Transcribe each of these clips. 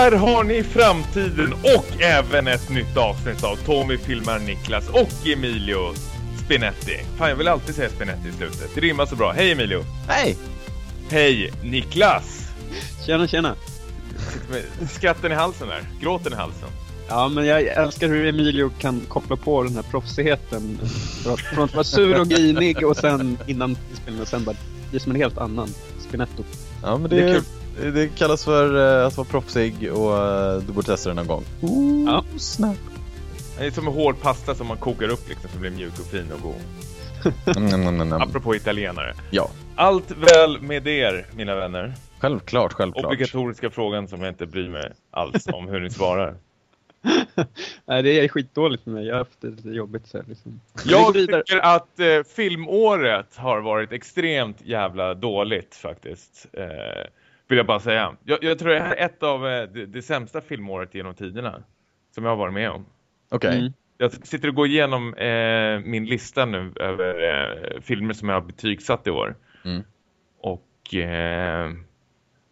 Här har ni framtiden och även ett nytt avsnitt av Tommy filmar Niklas och Emilio Spinetti. Fan, jag vill alltid säga Spinetti i slutet. Det rimmar så bra. Hej Emilio! Hej! Hej Niklas! Tjena, tjena. Med Skatten i halsen där. Gråten i halsen. Ja, men jag älskar hur Emilio kan koppla på den här proffsigheten. Från att- vara sur och grinig och sen innan inspelningen och sen bara bli som en helt annan Spinetto. Ja men Det det, är det, det kallas för eh, att vara proffsig och uh, du borde testa det någon gång. Ooh, Ja. snap. Det är som en hård pasta som man kokar upp liksom så blir mjuk och fin och god. Mm, mm, mm, mm. Apropå italienare. Ja, Allt väl med er, mina vänner? självklart, självklart. Obligatoriska frågan som jag inte bryr mig alls om hur ni svarar. Nej, det är skitdåligt för mig. Jag har haft det lite jobbigt så här, liksom. Jag tycker att eh, filmåret har varit extremt jävla dåligt faktiskt. Eh, vill jag bara säga. Jag, jag tror det här är ett av eh, det, det sämsta filmåret genom tiderna. Som jag har varit med om. Okej. Mm. Jag sitter och går igenom eh, min lista nu över eh, filmer som jag har betygsatt i år. Mm. Och eh,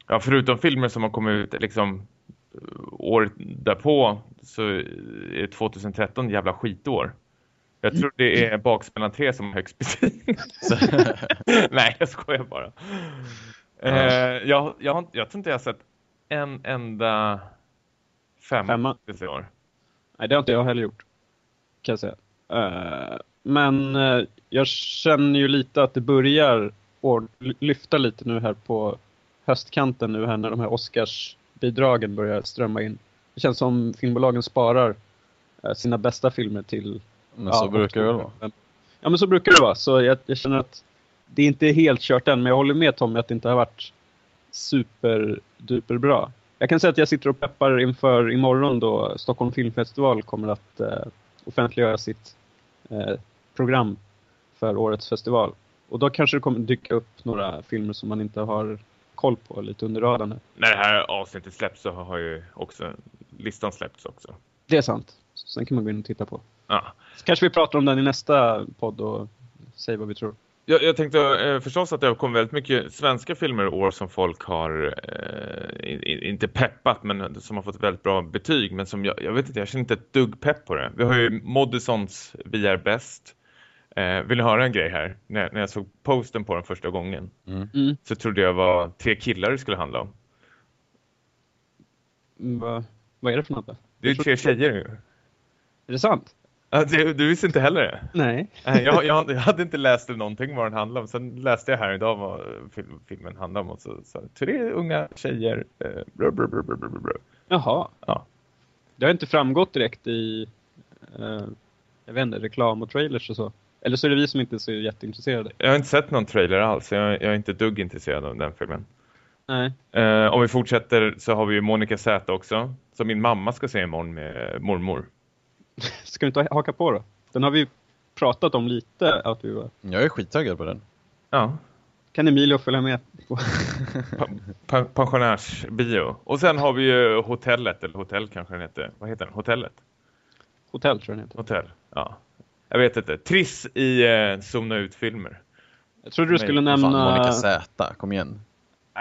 ja, förutom filmer som har kommit ut liksom året därpå så är 2013 jävla skitår. Jag tror det är baksmällan 3 som har högst betyg. Nej, jag skojar bara. Eh, jag, jag, har, inte- jag tror inte jag har sett en enda femma, Femma. i år. Nej, det har inte jag heller gjort. Kan jag säga. Eh, men eh, jag känner ju lite att det börjar lyfta lite nu här på höstkanten nu här när de här Oscarsbidragen börjar strömma in. Det känns som filmbolagen sparar eh, sina bästa filmer till... Men så brukar det väl vara. Ja, men så brukar det vara. Så jag, jag känner att det är inte helt kört än, men jag håller med Tommy att det inte har varit superduper bra. Jag kan säga att jag sitter och peppar inför imorgon då Stockholm Filmfestival kommer att eh, offentliggöra sitt eh, program för årets festival. Och då kanske det kommer dyka upp några filmer som man inte har koll på lite under radarn. När det här avsnittet släpps så har ju också listan släppts också. Det är sant. Sen kan man gå in och titta på. Ja. Så kanske vi pratar om den i nästa podd och säger vad vi tror. Jag, jag tänkte eh, förstås att det har kommit väldigt mycket svenska filmer i år som folk har eh, inte peppat men som har fått väldigt bra betyg men som jag, jag vet inte, jag känner inte ett dugg pepp på det. Vi har ju Moddisons Vi är bäst. Eh, vill ni höra en grej här? När, när jag såg posten på den första gången Mm. Mm. så trodde jag var tre killar det skulle handla om. Mm, Vad, vad är det för något? Det är tre tjejer ju. Är det sant? Du, du visste inte heller det? Nej. Jag, jag, jag hade inte läst någonting vad den handlade om. Sen läste jag här idag vad film, filmen handlar om. Och så, så, tre unga tjejer. Eh, brr, brr, brr, brr, brr. Jaha. Ja. Det har inte framgått direkt i eh, jag vet inte, reklam och trailers och så. Eller så är det vi som inte är så jätteintresserade. Jag har inte sett någon trailer alls. Jag, jag är inte dugg intresserad av den filmen. Nej. Eh, om vi fortsätter så har vi ju Monica Z också. Som min mamma ska se imorgon med mormor. Ska du inte haka på då? Den har vi pratat om lite. Att vi var... Jag är skittaggad på den. Ja, Kan Emilio följa med? på? pa, pa, pensionärsbio. Och sen har vi ju Hotellet, eller Hotell kanske den heter. Vad heter den? Hotellet? Hotell tror jag den heter. Hotell, ja. Jag vet inte. Triss i eh, Zona ut-filmer. Jag trodde du skulle Fan, nämna... Monica Z, kom igen.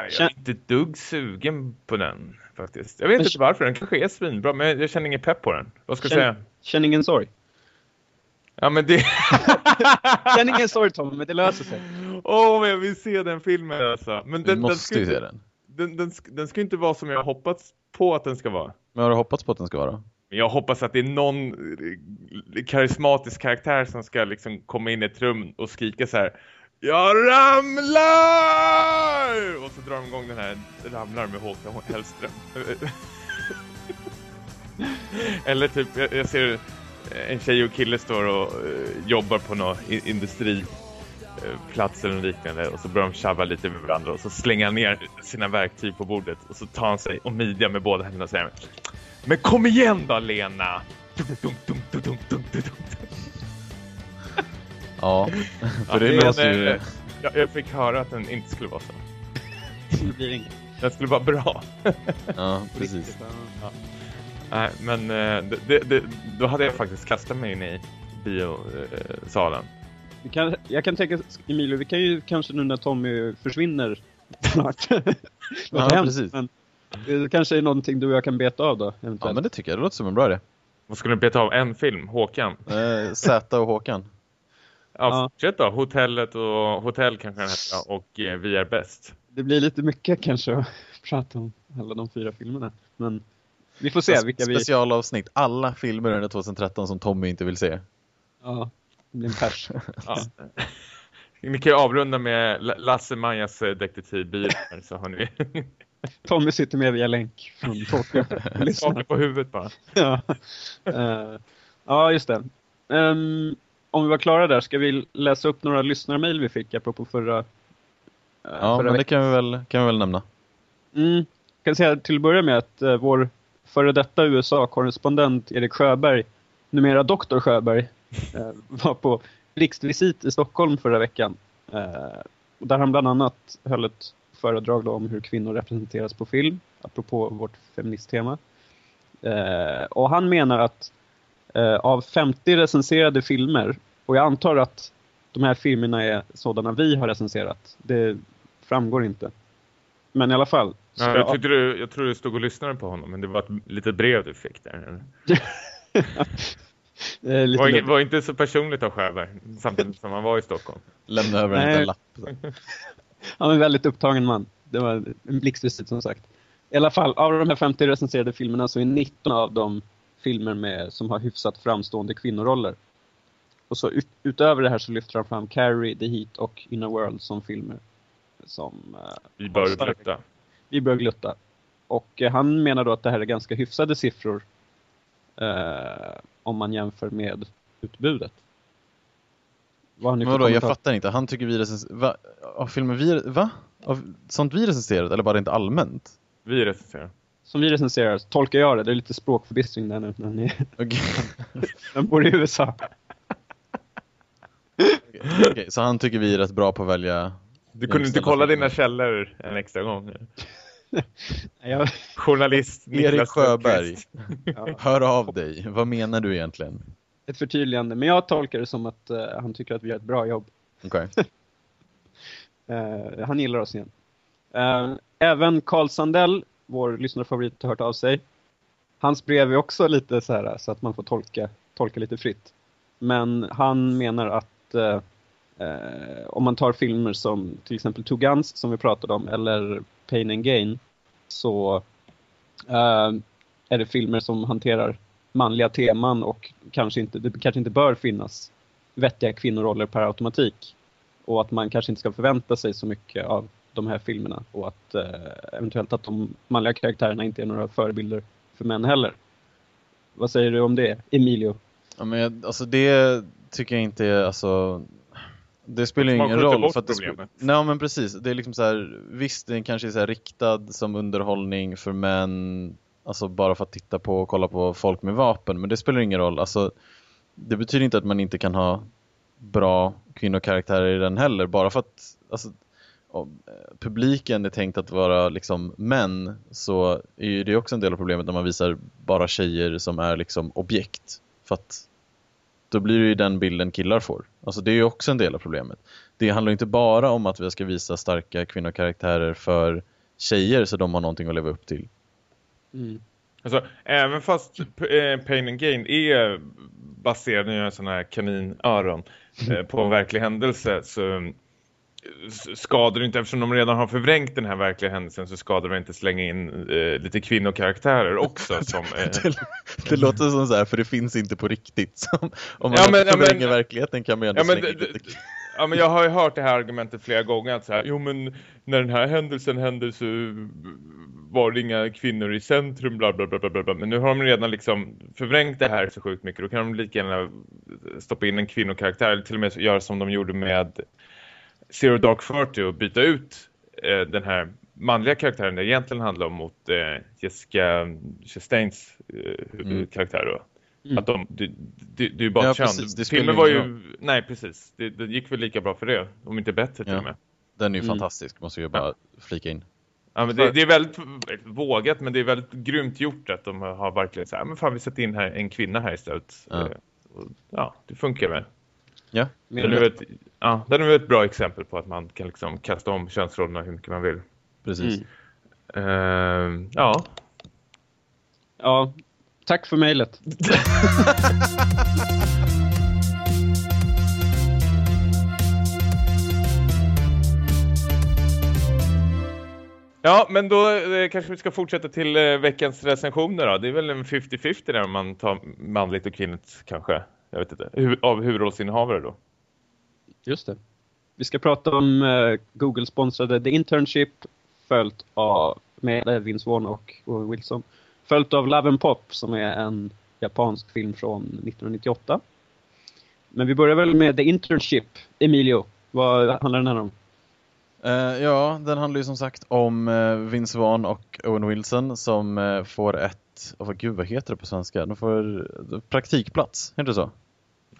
Jag är inte ett dugg sugen på den faktiskt. Jag vet Men- inte varför. Den kanske är svinbra, men jag känner ingen pepp på den. Vad ska jag Känn- säga? Känn ingen sorg. Ja, men det... Känn ingen sorg Tom, men det löser sig. Åh, vad jag vill se den filmen alltså. Men Du den, den, måste ska ju se den. den, den, den ska inte vara som jag har hoppats på att den ska vara. Men har du hoppats på att den ska vara? Jag hoppas att det är någon eh, karismatisk karaktär som ska liksom komma in i ett rum och skrika så här. Jag ramlar! Och så drar de igång den här ramlar med Håkan Hellström. Eller typ, jag, jag ser en tjej och kille står och uh, jobbar på någon industriplats industri eller liknande och så börjar de tjabba lite med varandra och så slänger han ner sina verktyg på bordet och så tar han sig och midjar med båda händerna och säger Men kom igen då Lena! Dunk, dunk, dunk, Ja, Ja, för det låter ju... eh, Jag, jag fick höra att den inte skulle vara så. Det blir inget. Den skulle vara bra. Ja, precis. Nej, men eh, det, det, det, då hade jag faktiskt kastat mig in i biosalen. Vi kan, jag kan tänka, Emilio, vi kan ju kanske nu när Tommy försvinner snart. Ja, hemskt, precis. Men Det kanske är någonting du och jag kan beta av då, eventuellt. Ja, men det tycker jag. Det låter som en bra idé. Vad skulle du beta av? En film? Håkan? Eh, Z och Håkan. Ja, Ja. fortsätt då. Hotellet och Hotell kanske den heter. Och eh, Vi är bäst. Det blir lite mycket kanske att prata om alla de fyra filmerna. Men vi får se vilka vi... Specialavsnitt. Alla filmer under 2013 som Tommy inte vill se. Ja, det blir en pers. Ja. Ni kan ju avrunda med Lasse Majas eh, detektivbil. här, Så har ni Tommy sitter med via länk från Tokyo lyssnar. på huvudet bara. Ja, Eh, ja just det. Ehm, om vi var klara där, ska vi läsa upp några lyssnarmail vi fick apropå förra, eh, Ja, men det kan vi väl, kan vi väl nämna. Mm. kan säga till att börja med att eh, vår före detta USA-korrespondent Erik Sjöberg, numera doktor Sjöberg, eh, var på riksvisit i Stockholm förra veckan. Eh, där han bland annat höll ett föredrag om hur kvinnor representeras på film, apropå vårt feministtema. Eh, och han menar att av 50 recenserade filmer, och jag antar att de här filmerna är sådana vi har recenserat, det framgår inte. Men i alla fall. Ja, jag, tyckte du, jag tror du stod och lyssnade på honom, men det var ett litet brev du fick där. Eh, var, inget, var inte så personligt av Sjöberg, samtidigt som han var i Stockholm. Lämna över en liten lapp. Han är en väldigt upptagen man. Det var en blixtvisit som sagt. I alla fall, av de här 50 recenserade filmerna så är 19 av dem filmer med, som har hyfsat framstående kvinnoroller. Och så ut, utöver det här så lyfter han fram Carrie, The Heat och Inner World som filmer. Som eh, Vi bör glutta. vi bör glutta. Och eh, han menar då att det här är ganska hyfsade siffror eh, om man jämför med utbudet. Vad har ni vadå, jag fattar inte. Han tycker vi recenserar... Va? Av filmer vi... Va? Av sånt vi recenserat? Eller bara inte allmänt? Vi recenserar. Som vi recenserar, så tolkar jag det. Det är lite språkförbistring där nu när ni när ni bor i USA. Okej, så han tycker vi är rätt bra på att välja... Du kunde inte kolla dina källor en extra gång. Jag, Journalist Erik Niklas Sjöberg, Lundqvist. ja, hör av dig. Vad menar du egentligen? ett förtydligande, men jag tolkar det som att eh, han tycker att vi gör ett bra jobb. Okej. Eh, han gillar oss igen. Eh, även Carl Sandell, vår lyssnarfavorit, har hört av sig. Hans brev är också lite så här så att man får tolka, tolka lite fritt. Men han menar att eh, eh, om man tar filmer som till exempel Two Guns som vi pratade om eller Pain and Gain så eh, är det filmer som hanterar manliga teman och kanske inte, det kanske inte bör finnas vettiga kvinnoroller per automatik. Och att man kanske inte ska förvänta sig så mycket av de här filmerna och att eh, eventuellt att de manliga karaktärerna inte är några förebilder för män heller. Vad säger du om det, Emilio? Ja, men jag, alltså det tycker jag inte är, alltså... Det spelar ju ingen roll. För att det Nej men precis, det är liksom så här, visst den kanske är så här riktad som underhållning för män, alltså bara för att titta på och kolla på folk med vapen, men det spelar ingen roll. Alltså, det betyder inte att man inte kan ha bra kvinnokaraktärer i den heller, bara för att alltså, Eh, publiken är tänkt att vara liksom män så är ju det också en del av problemet när man visar bara tjejer som är liksom objekt. För att då blir det ju den bilden killar får. Alltså det är ju också en del av problemet. Det handlar inte bara om att vi ska visa starka kvinnokaraktärer för tjejer så de har någonting att leva upp till. Mm. Alltså, även fast eh, Pain and Gain är baserad, nu gör jag en sån här kaninöron, eh, på en verklig händelse så skadar inte, eftersom de redan har förvrängt den här verkliga händelsen så skadar det inte slänga in eh, lite kvinnokaraktärer också som... Eh, Det, det låter som så här, för det finns inte på riktigt. Som, om man Ja, men- förvränger men- verkligheten kan man ju ändå Ja men, slänga in det, lite. ja, men jag har ju hört det här argumentet flera gånger att så här, jo men när den här händelsen hände så var det inga kvinnor i centrum bla bla bla bla bla, bla. men nu har de redan liksom förvrängt det här så sjukt mycket då kan de lika gärna stoppa in en kvinnokaraktär eller till och med göra som de gjorde med Zero Dark Thirty och byta ut eh, den här manliga karaktären det egentligen handlar om mot eh, Jessica Chastains eh, Mm. karaktär då. Mm. Att de, det, det, det är ju bara Ja, kön. precis. Filmen var ju, roll. nej precis, det, det gick väl lika bra för det, om inte bättre till Ja. och med. Den är ju Mm. fantastisk, måste jag bara flika in. Ja, men det, det är väldigt vågat, men det är väldigt grymt gjort att de har verkligen så här, men fan vi sätter in här, en kvinna här istället. Ja. Eh, och, ja, det funkar väl. Ja, Den är ett, ja, den är väl ett bra exempel på att man kan liksom kasta om könsrollerna hur mycket man vill. precis. Mm. Uh, ja. Ja, tack för mejlet. Ja, men då eh, kanske vi ska fortsätta till eh, veckans recensioner då. Det är väl en 50-50 där man tar manligt och kvinnligt kanske. Jag vet inte. Hu av huvudrollsinnehavare då. Just det. Vi ska prata om eh, Google-sponsrade The Internship följt av med Vince Vaughn och Owen Wilson. Följt av Love and Pop som är en japansk film från 1998. Men vi börjar väl med The Internship. Emilio, vad handlar den här om? Uh, ja, den handlar ju som sagt om uh, Vince Vaughn och Owen Wilson som uh, får ett, oh, gud vad heter det på svenska? De får praktikplats, heter det så?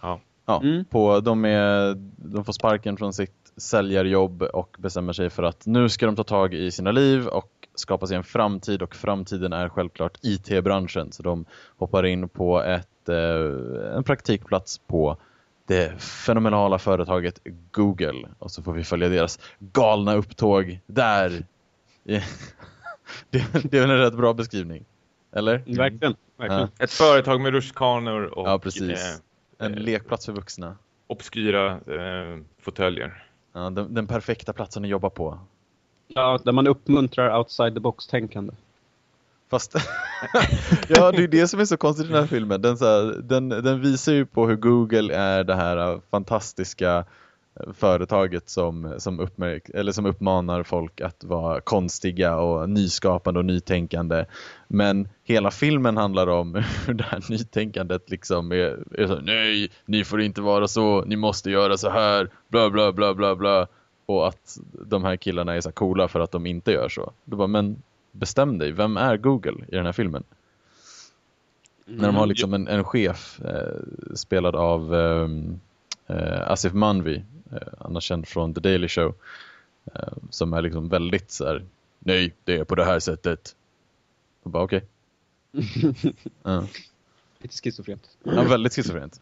Ja. Ja, mm. på, de, är, de får sparken från sitt säljarjobb och bestämmer sig för att nu ska de ta tag i sina liv och skapa sig en framtid och framtiden är självklart IT-branschen så de hoppar in på ett, en praktikplats på det fenomenala företaget Google. Och så får vi följa deras galna upptåg där. det, det är väl en rätt bra beskrivning. Eller? Mm. Verkligen. verkligen. Ja. Ett företag med rutschkanor och ja, precis. Eh, en lekplats för vuxna. Obskyra eh, fåtöljer. Ja, den, den, perfekta platsen att jobba på. Ja, där man uppmuntrar outside the box-tänkande. Fast, ja det är det som är så konstigt i den här filmen. Den, så här, den, den visar ju på hur Google är det här äh, fantastiska äh, företaget som, som, uppmärk eller som uppmanar folk att vara konstiga och nyskapande och nytänkande. Men hela filmen handlar om hur det här nytänkandet liksom är, är så, nej, ni får inte vara så, ni måste göra så här, bla bla bla bla bla. Och att de här killarna är så coola för att de inte gör så. Då bara, men bestäm dig, vem är Google i den här filmen? Mm. När de har mm, liksom en, en chef eh, spelad av ehm, eh, Asif Manvi, eh, annars känd från The Daily Show, eh, som är liksom väldigt så här, nej, det är på det här sättet. Och bara okej. Okay. uh. Lite schizofrent. Ja, väldigt schizofrent.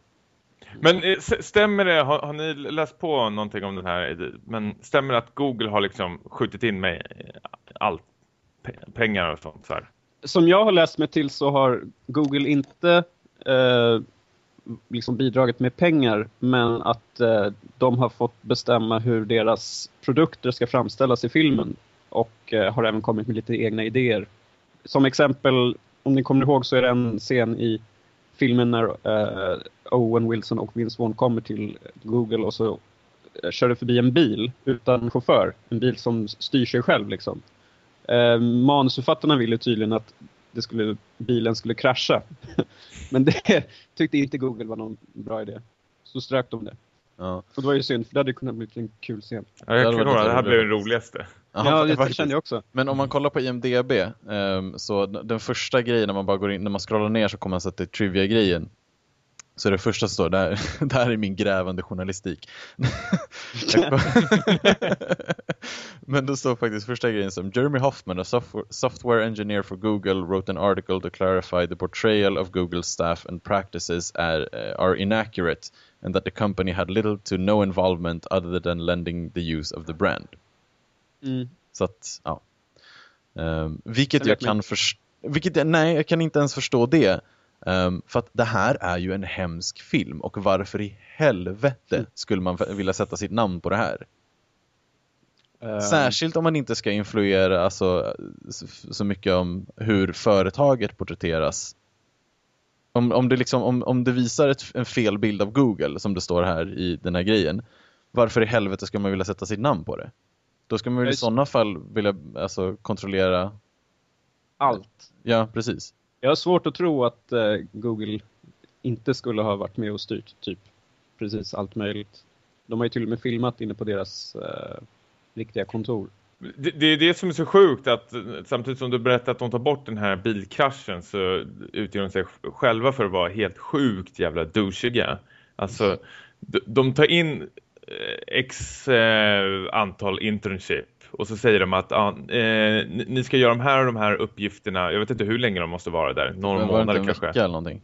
Men eh, stämmer det, har, har, ni läst på någonting om den här, men stämmer det att Google har liksom skjutit in mig allt pengar och sånt. där? här. Som jag har läst mig till så har Google inte eh, liksom bidragit med pengar men att eh, de har fått bestämma hur deras produkter ska framställas i filmen och eh, har även kommit med lite egna idéer. Som exempel, om ni kommer ihåg så är det en scen i filmen när eh, Owen Wilson och Vince Vaughn kommer till Google och så eh, kör det förbi en bil utan chaufför. En bil som styr sig själv liksom. Eh, manusförfattarna ville tydligen att det skulle, bilen skulle krascha. Men det tyckte inte Google var någon bra idé. Så strök de det. Ja. Och det var ju synd, för det hade kunnat bli en kul scen. Ja, jag tror det här blev den roligaste. Ja, det kände jag också. Men om man kollar på IMDB, um, så den första grejen när man bara går in, när man scrollar ner så kommer man sätta trivia-grejen. Så det första står, där, där är min grävande journalistik. Men då står faktiskt första grejen som Jeremy Hoffman, a software, engineer for Google, wrote an article to clarify the portrayal of Google staff and practices are, uh, are inaccurate and that the company had little to no involvement other than lending the use of the brand. Mm. Så att, ja. Um, vilket jag kan förstå, vilket, nej, jag kan inte ens förstå det. Um, för att det här är ju en hemsk film och varför i helvete skulle man vilja sätta sitt namn på det här? Um... Särskilt om man inte ska influera alltså, så mycket om hur företaget porträtteras. Om, om, det, liksom, om, om det visar ett, en fel bild av Google, som det står här i den här grejen, varför i helvete ska man vilja sätta sitt namn på det? Då ska man väl i sådana fall vilja alltså, kontrollera allt. Ja, precis. Jag har svårt att tro att eh, Google inte skulle ha varit med och styrt typ precis allt möjligt. De har ju till och med filmat inne på deras eh, riktiga kontor. Det, det, är det som är så sjukt att samtidigt som du berättar att de tar bort den här bilkraschen så utger de sig själva för att vara helt sjukt jävla douchiga. Alltså, de, tar in eh, x eh, antal internship och så säger de att ah, eh, ni ska göra de här och de här uppgifterna. Jag vet inte hur länge de måste vara där. Några månader kanske. Eller någonting?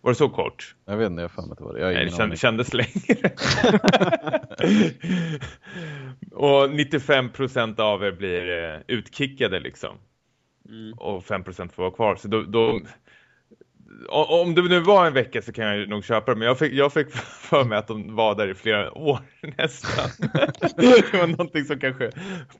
Var det så kort? Jag vet inte, jag fan att det var det. Jag Nej, det känd, kändes längre. och 95% av er blir eh, utkickade liksom. Mm. och 5% får vara kvar. Så då, då, om det nu var en vecka så kan jag nog köpa det. Men jag fick, jag fick för mig att de var där i flera år nästan. det var någonting som kanske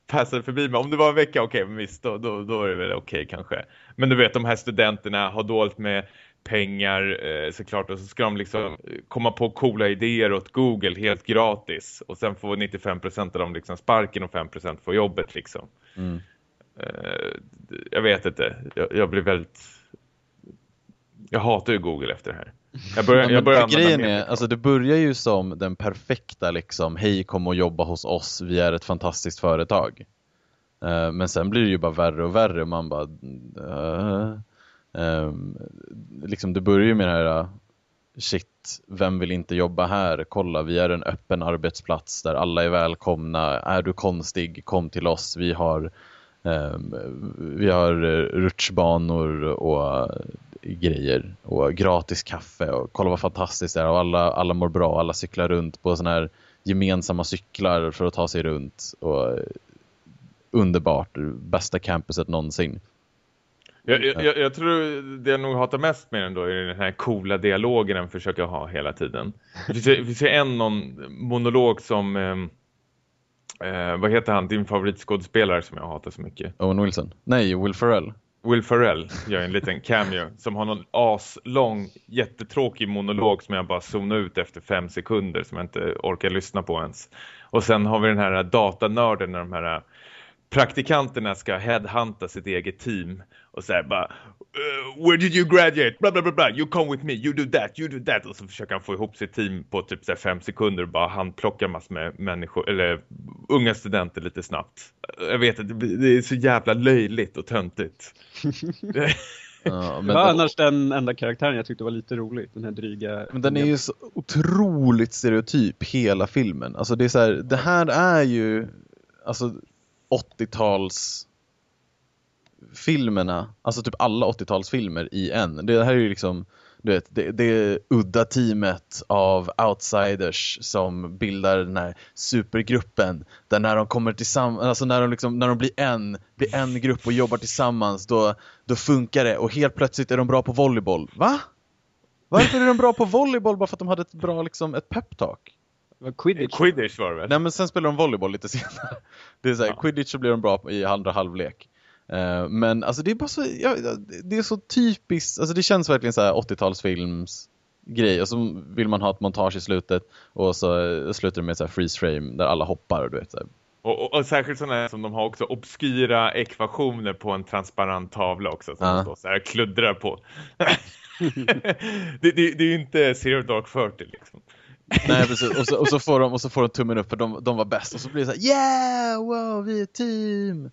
passade förbi mig. Om det var en vecka, okej, men visst, då, då, då är det väl okej kanske. Men du vet, de här studenterna har dåligt med pengar eh, såklart och så ska de liksom komma på coola idéer åt Google helt gratis och sen får 95% av dem liksom sparken och 5% får jobbet liksom. Mm. Eh, jag vet inte. Jag, jag blir väldigt... Jag hatar ju Google efter det här. Jag börjar, Ja, jag börjar grejen är, alltså det börjar ju som den perfekta liksom, hej kom och jobba hos oss, vi är ett fantastiskt företag. Eh, men sen blir det ju bara värre och värre, man bara... eh, ehm, liksom det börjar ju med det här, uh, shit, vem vill inte jobba här? Kolla, vi är en öppen arbetsplats där alla är välkomna. Är du konstig, kom till oss. Vi har, ehm, vi har eh, rutschbanor och eh, grejer och gratis kaffe och kolla vad fantastiskt det är och alla, alla mår bra, alla cyklar runt på sådana här gemensamma cyklar för att ta sig runt och underbart, bästa campuset någonsin. Jag, jag, jag, tror det jag nog hatar mest med den då är den här coola dialogen den försöker ha hela tiden. Det finns, ju- det finns ju en någon monolog som... ehm, Eh, vad heter han? Din favoritskådespelare som jag hatar så mycket. Owen Wilson? Nej, Will Ferrell. Will Ferrell gör en liten cameo som har någon aslång, jättetråkig monolog som jag bara zonar ut efter fem sekunder som jag inte orkar lyssna på ens. Och sen har vi den här datanörden när de här praktikanterna ska headhunta sitt eget team och säga bara "Uh, Where did you graduate? Bla bla bla bla. You come with me. You do that. You do that. Och så försöker han få ihop sitt team på typ så här fem sekunder och bara han plockar massor med människor eller unga studenter lite snabbt. Jag vet att det det är så jävla löjligt och töntigt. Ja, Det men, var annars den enda karaktären jag tyckte var lite rolig. Den här dryga... men den är ju så otroligt stereotyp hela filmen. Alltså det är så här, det här är ju alltså 80-tals filmerna, alltså typ alla 80-talsfilmer i en. Det här är ju liksom du vet, det, det udda teamet av outsiders som bildar den här supergruppen. Där när de kommer tillsammans, alltså när de, liksom, när de blir en, blir en grupp och jobbar tillsammans, då, då funkar det. Och helt plötsligt är de bra på volleyboll. Va? Varför är de bra på volleyboll bara för att de hade ett bra, liksom, ett peptalk? Quidditch. Quidditch var det väl? Nej men sen spelar de volleyboll lite senare. Det är så här, Ja. quidditch så blir de bra i andra halvlek. Eh, men alltså det är bara så, ja, det är så typiskt, alltså det känns verkligen så här 80-talsfilms grej och så vill man ha ett montage i slutet och så slutar det med så här freeze frame där alla hoppar och du vet så här. Och, och, och särskilt sådana här som de har också obskyra ekvationer på en transparent tavla också som Ja. de står så här kluddrar på. det, det, det är ju inte Zero Dark 40 liksom. Nej precis, och så, och så, får de, och så får de tummen upp för de, de var bäst och så blir det så här yeah, wow, vi är ett team!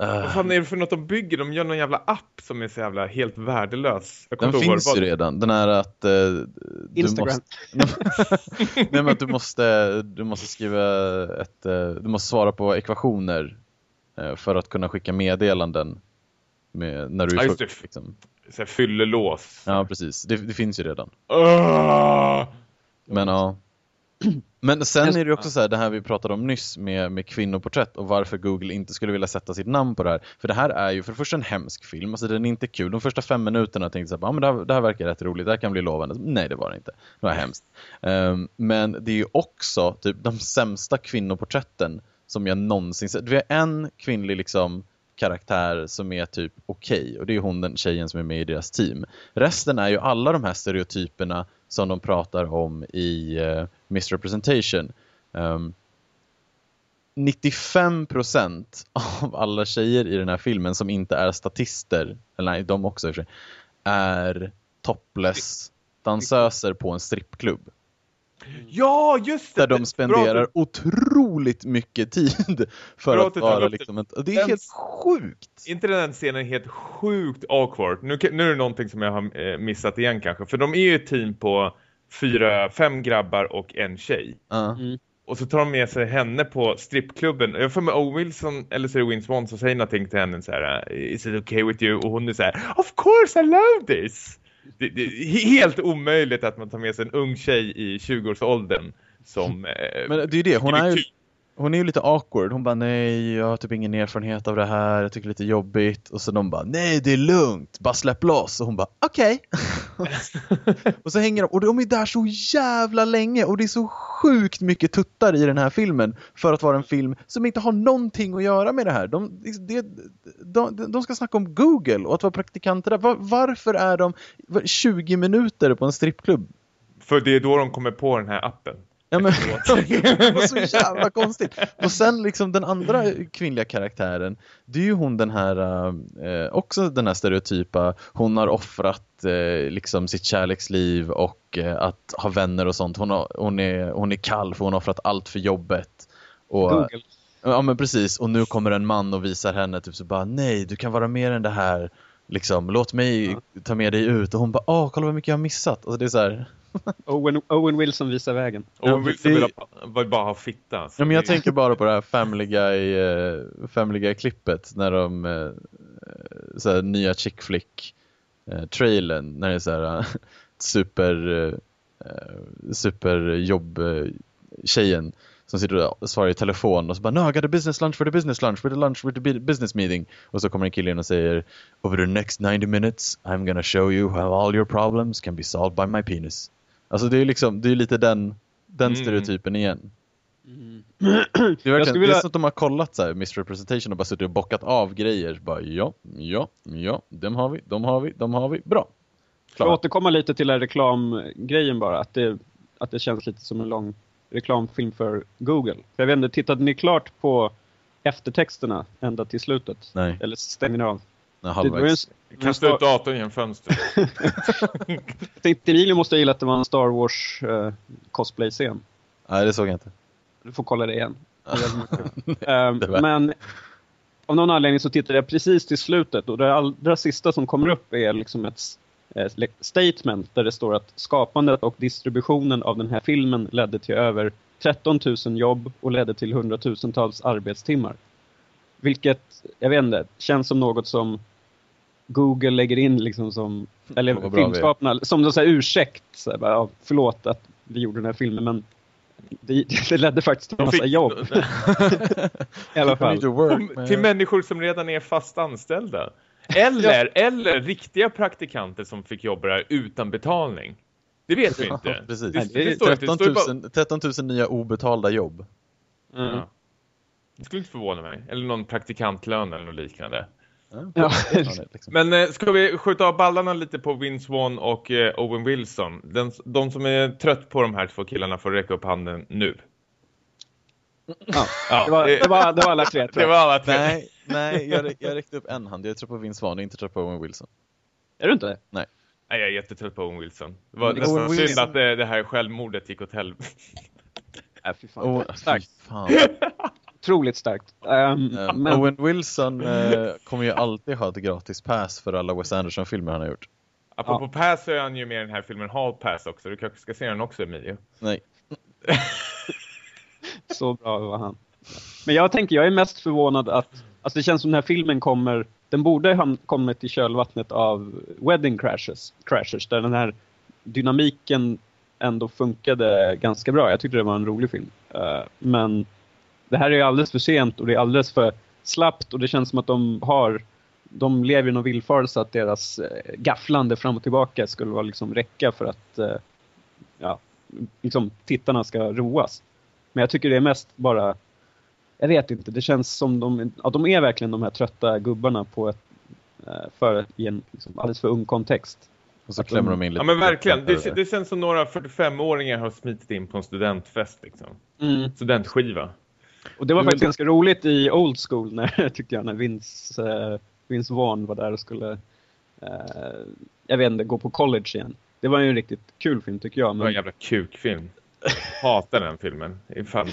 Vad Uh, fan är det för något de bygger? De gör någon jävla app som är så jävla helt värdelös. Den finns vad ju redan, den är att eh, du Instagram. Måste, nej men att du måste, du måste skriva ett, eh, du måste svara på ekvationer eh, för att kunna skicka meddelanden med, när du Ja, är full, det. liksom. Fyllelås. Ja precis, det, det finns ju redan. Åh! Men ja. Men sen är det också så här, det här vi pratade om nyss med, med kvinnoporträtt och varför Google inte skulle vilja sätta sitt namn på det här. För det här är ju för det första en hemsk film, alltså den är inte kul. De första fem minuterna tänkte jag ah, men det, här, det här verkar rätt roligt, det här kan bli lovande. Nej, det var det inte. Det var hemskt. Ehm, men det är ju också typ de sämsta kvinnoporträtten som jag någonsin sett. Vi har en kvinnlig liksom karaktär som är typ okej och det är hon den tjejen som är med i deras team. Resten är ju alla de här stereotyperna som de pratar om i uh, Misrepresentation. Um, 95% av alla tjejer i den här filmen som inte är statister, eller nej, de också är topless dansöser på en strippklubb. Ja, just det! Där de Bra, spenderar otroligt mycket tid för Bra att vara liksom ett, och det är Den- helt sjukt! inte den scenen helt sjukt awkward. Nu, nu är det någonting som jag har eh, missat igen kanske. För de är ju ett team på fyra, fem grabbar och en tjej. Ja. Och så tar de med sig henne på strippklubben. Jag får med O. Wilson eller så är det Win Swan som säger någonting till henne så här. Is it okay with you? Och hon är så här. Of course I love this! Det, det är helt omöjligt att man tar med sig en ung tjej i 20-årsåldern som... eh, Men det är ju det, hon är ju, hon är ju lite awkward. Hon bara nej, jag har typ ingen erfarenhet av det här. Jag tycker det är lite jobbigt. Och så de bara nej, det är lugnt. Bara släpp loss. Och hon bara okej. och så hänger de. Och de är där så jävla länge. Och det är så sjukt mycket tuttar i den här filmen. För att vara en film som inte har någonting att göra med det här. De, det, de, de ska snacka om Google och att vara praktikanter där. Var, varför är de 20 minuter på en strippklubb? För det är då de kommer på den här appen. Ja, men, det var så jävla konstigt. Och sen liksom den andra kvinnliga karaktären, det är ju hon den här, eh, också den här stereotypa, hon har offrat eh, liksom sitt kärleksliv och eh, att ha vänner och sånt. Hon, har, hon, är, hon är kall för hon har offrat allt för jobbet. Och, Google. Ja men precis, och nu kommer en man och visar henne typ så bara nej, du kan vara mer än det här. Liksom, låt mig ta med dig ut. Och hon bara, åh, kolla vad mycket jag har missat. Och det är så här, Owen, Owen Wilson visar vägen. Ja, hon vill, vill, bara ha fitta. Ja, men jag det- tänker bara på det här Family Guy, eh, Family Guy-klippet när de eh, så här, nya chick flick eh, trailern när det är så här super superjobb tjejen som sitter och svarar i telefon och så bara no I got a business lunch for the business lunch with a lunch with the bu- business meeting och så kommer en kille in och säger over the next 90 minutes I'm gonna show you how all your problems can be solved by my penis. Alltså det är liksom, det är lite den, den Mm. stereotypen igen. Mm. Det är, verkligen, skulle det vilja- är som att de har kollat så här, misrepresentation och bara suttit och bockat av grejer. Bara, ja, ja, ja, dem har vi, de har vi, de har vi. Bra. För att Klar. återkomma lite till den här reklamgrejen bara. Att det, att det känns lite som en lång reklamfilm för Google. För jag vet inte, tittade ni klart på eftertexterna ända till slutet? Nej, Eller stängde ni av? Halvvägs. Kasta ut datorn genom fönstret. jag tänkte Emilio måste ha gillat att det var en Star Wars eh, cosplay-scen. Nej, det såg jag inte. Du får kolla det igen. Var- men av någon anledning så tittade jag precis till slutet och det allra sista som kommer upp är liksom ett eh, statement där det står att skapandet och distributionen av den här filmen ledde till över 13 000 jobb och ledde till hundratusentals arbetstimmar. Vilket, jag vet inte, känns som något som Google lägger in liksom som, eller bra vi är. filmskaparna, som någon sån här ursäkt. Så här, bara, ja, förlåt att vi gjorde den här filmen men det, det ledde faktiskt till en massa fick- jobb i alla fall. work, till människor som redan är fast anställda. Eller, eller riktiga praktikanter som fick jobba där utan betalning. Det vet vi inte. Ja, precis. Det, det. Det 13 står ju bara, 000, 13 000 nya obetalda jobb. Mm. ja. Det skulle inte förvåna mig. Eller någon praktikantlön eller något liknande. Ja, liksom. Men eh, ska vi skjuta av ballarna lite på Vince Vaughn och eh, Owen Wilson? Den, de som är trött på de här två killarna får räcka upp handen nu. Ja, Ja, det, var, det, var, det var alla tre. det var alla tre. Nej, nej jag, jag räckte upp en hand. Jag tror på Vince Vaughn, inte tror på Owen Wilson. Är du inte det? Nej, jag är jättetrött på Owen Wilson. Det var nästan Owen synd Wilson- att det, det här självmordet gick åt helvete. Nej, fy fan. Oh, fy fan. Otroligt starkt. Eh, men, Owen Wilson eh, kommer ju alltid ha ett gratis pass för alla Wes Anderson-filmer han har gjort. Apropå Pass så är han ju med i den här filmen Hall Pass också. Du kanske ska se den också, Emilio. Nej. Så bra var han. Men jag tänker, jag är mest förvånad att, alltså det känns som den här filmen kommer, den borde ha kommit i kölvattnet av Wedding Crashes, Crashers, där den här dynamiken ändå funkade ganska bra. Jag tyckte det var en rolig film. Eh, men det här är alldeles för sent och det är alldeles för slappt och det känns som att de har de lever i någon villfarelse att deras eh, gafflande fram och tillbaka skulle vara liksom räcka för att eh, ja, liksom tittarna ska roas. Men jag tycker det är mest bara, jag vet inte, det känns som de, ja, de är verkligen de här trötta gubbarna på ett, eh, för, i en liksom, alldeles för ung kontext. Och så Att klämmer de in lite. Ja men verkligen. Det, det känns som några 45-åringar har smitit in på en studentfest liksom. Studentskiva. Och det var faktiskt ganska roligt i Old School när, tyckte jag, när Vince, eh, Vince Vaughn var där och skulle, eh, jag vet inte, gå på college igen. Det var ju en riktigt kul film tycker jag. Det var en Men, jävla kukfilm. Hatar den filmen. Ifall,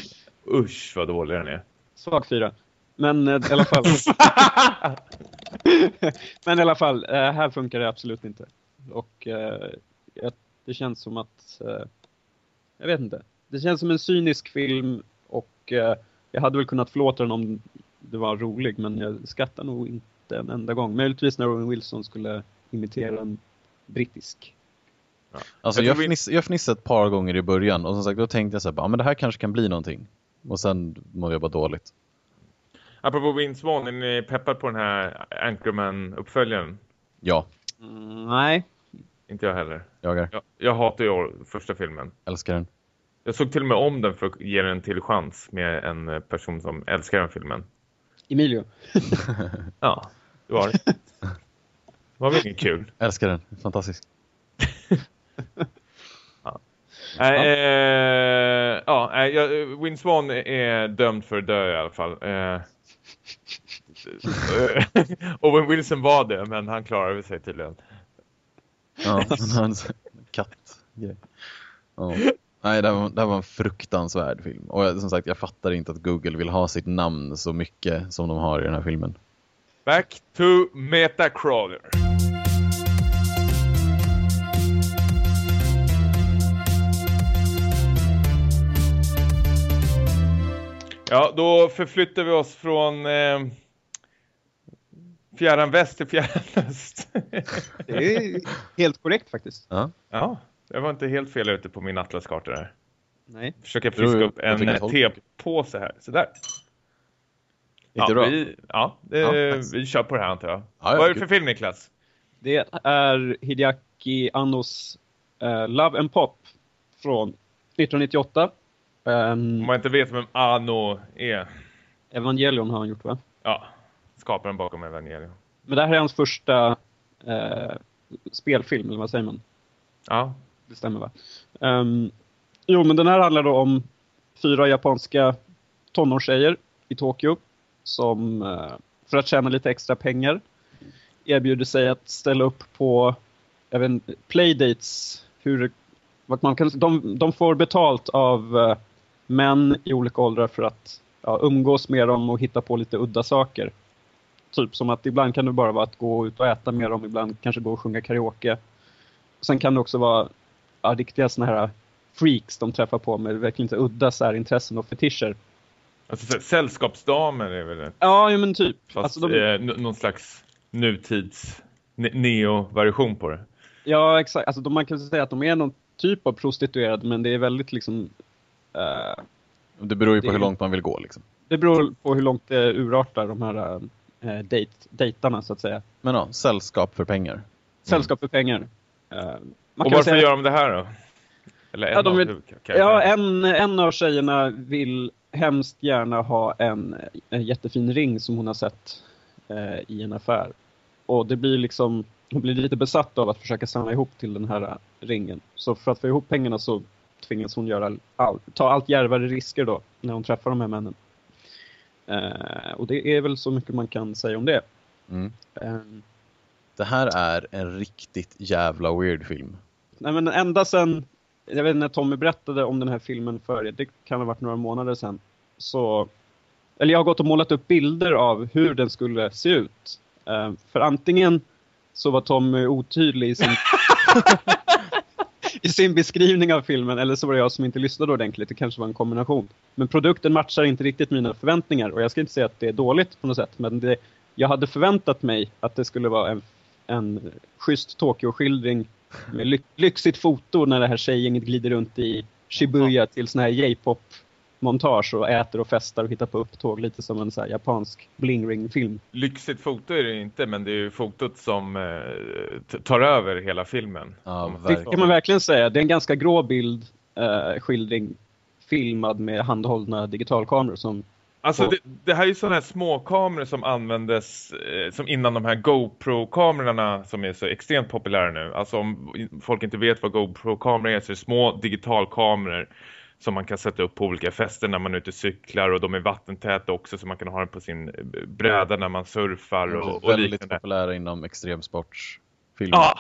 usch vad dålig den är. svag fyra. Men eh, i alla fall. Men i alla fall, eh, här funkar det absolut inte. Och eh, det känns som att, eh, jag vet inte. Det känns som en cynisk film och eh, jag hade väl kunnat förlåta den om det var rolig men jag skrattar nog inte en enda gång. Möjligtvis när Owen Wilson skulle imitera en brittisk. Alltså Jag jag, fniss, jag fnissade ett par gånger i början och som sagt då tänkte jag så här, "Ja, men det här kanske kan bli någonting. Och sen mådde jag bara dåligt. Apropå Vince Vaughn, är ni peppad på den här Anchorman-uppföljaren? Ja, Mm, nej. Inte jag heller. jag är. Jag, jag hatar ju första filmen. Älskar den. Jag såg till och med om den för att ge den en till chans med en eh, person som älskar den filmen. Emilio. Ja, det var det. Det var väl inget kul. Älskar den. Fantastisk. Nej, eh, ja, nej, jag- Vince Vaughn är dömd för att dö i alla fall. Eh, Owen Wilson var det, men han klarade sig tydligen. Ja, han har en sån kattgrej. Ja. Nej, det här, var, det här var en fruktansvärd film. Och jag, som sagt, jag fattar inte att Google vill ha sitt namn så mycket som de har i den här filmen. Back to Metacrawler. Ja, då förflyttar vi oss från eh, fjärran väst till fjärran öst. Det är helt korrekt faktiskt. Ja, ja, jag var inte helt fel ute på min atlaskarta där. Nej. Försöker friska upp en tepåse här. Så där. ja, bra? Vi, ja, det, Ja, vi kör på det här antar jag. Ja, Vad är det för film Niklas? Det är Hideaki Annos eh, Love and Pop från 1998. Um, Om man inte vet vem Ano är. Evangelion har han gjort va? Ja, skaparen bakom Evangelion. Men det här är hans första eh, spelfilm, eller vad säger man? Ja, det stämmer va? Um, jo, men den här handlar då om fyra japanska tonårstjejer i Tokyo som eh, för att tjäna lite extra pengar erbjuder sig att ställa upp på jag vet, playdates. Hur, vad man kan, de, de får betalt av eh, män i olika åldrar för att ja, umgås med dem och hitta på lite udda saker. Typ som att ibland kan det bara vara att gå ut och äta med dem, ibland kanske gå och sjunga karaoke. Sen kan det också vara ja, riktiga såna här freaks de träffar på med verkligen inte udda särintressen och fetischer. alltså så- sällskapsdamer är väl det. Ja, men typ. Fast Alltså, de, eh, någon slags nutids ne- neo-version på det. Ja, exakt. Alltså, de, man kan säga att de är någon typ av prostituerade, men det är väldigt liksom... eh, Det beror ju på Det- hur långt man vill gå liksom. det beror på hur långt det urartar, de här uh, date, dejtarna, så att säga. Men ja, sällskap för pengar. Sällskap för pengar. Eh, Och kan varför säga- gör de det här då? Eller en Ja, de av. Ja, en, en av tjejerna vill hemskt gärna ha en, en jättefin ring som hon har sett eh, i en affär. Och det blir liksom, hon blir lite besatt av att försöka samla ihop till den här ringen. Så för att få ihop pengarna så tvingas hon göra all, ta allt djärvare risker då när hon träffar de här männen. Eh, och det är väl så mycket man kan säga om det. Mm. Eh, Det här är en riktigt jävla weird film. Nej men ända sen, jag vet när Tommy berättade om den här filmen för er, det kan ha varit några månader sedan. Så, eller jag har gått och målat upp bilder av hur den skulle se ut. Eh, för antingen så var Tommy otydlig i sin, i sin beskrivning av filmen, eller så var det jag som inte lyssnade ordentligt, det kanske var en kombination. Men produkten matchar inte riktigt mina förväntningar och jag ska inte säga att det är dåligt på något sätt, men det, jag hade förväntat mig att det skulle vara en, en schysst Tokyo-skildring ly lyxigt foto när det här tjejen glider runt i Shibuya till sån här J-pop-montage och äter och festar och hittar på upptåg lite som en så här japansk bling-ring-film. Lyxigt foto är det inte, men det är ju fotot som eh, tar över hela filmen. Ja, Det kan man verkligen säga. Det är en ganska grå bild, eh, skildring, filmad med handhållna digitalkameror som Alltså det, det här är ju sådana här små kameror som användes eh, som innan de här GoPro-kamerorna som är så extremt populära nu. Alltså om folk inte vet vad GoPro-kameror är så är det små digitalkameror som man kan sätta upp på olika fester när man är ute och cyklar och de är vattentäta också så man kan ha den på sin eh, bräda när man surfar och, och väldigt liknande. populära inom extremsportsfilm. Ja,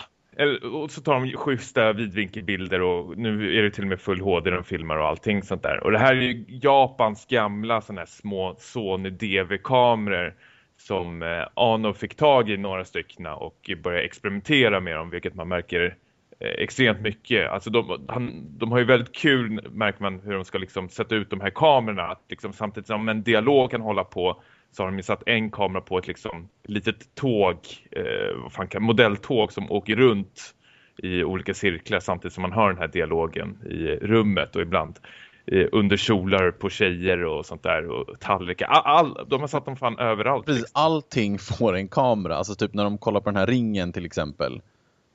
och så tar de schyssta vidvinkelbilder och nu är det till och med full HD de filmar och allting sånt där. Och det här är ju Japans gamla sådana här små Sony DV-kameror som eh, Ano fick tag i några stycken och började experimentera med dem, vilket man märker eh, extremt mycket. Alltså de, han, de har ju väldigt kul, märker man, hur de ska liksom sätta ut de här kamerorna. Att liksom, samtidigt som en dialog kan hålla på så har de satt en kamera på ett liksom litet tåg, eh, vad fan kan, modelltåg som åker runt i olika cirklar samtidigt som man hör den här dialogen i rummet och ibland eh, under kjolar på tjejer och sånt där och tallrikar. All, all, de har satt dem fan överallt. Precis, liksom. allting får en kamera. Alltså typ när de kollar på den här ringen till exempel.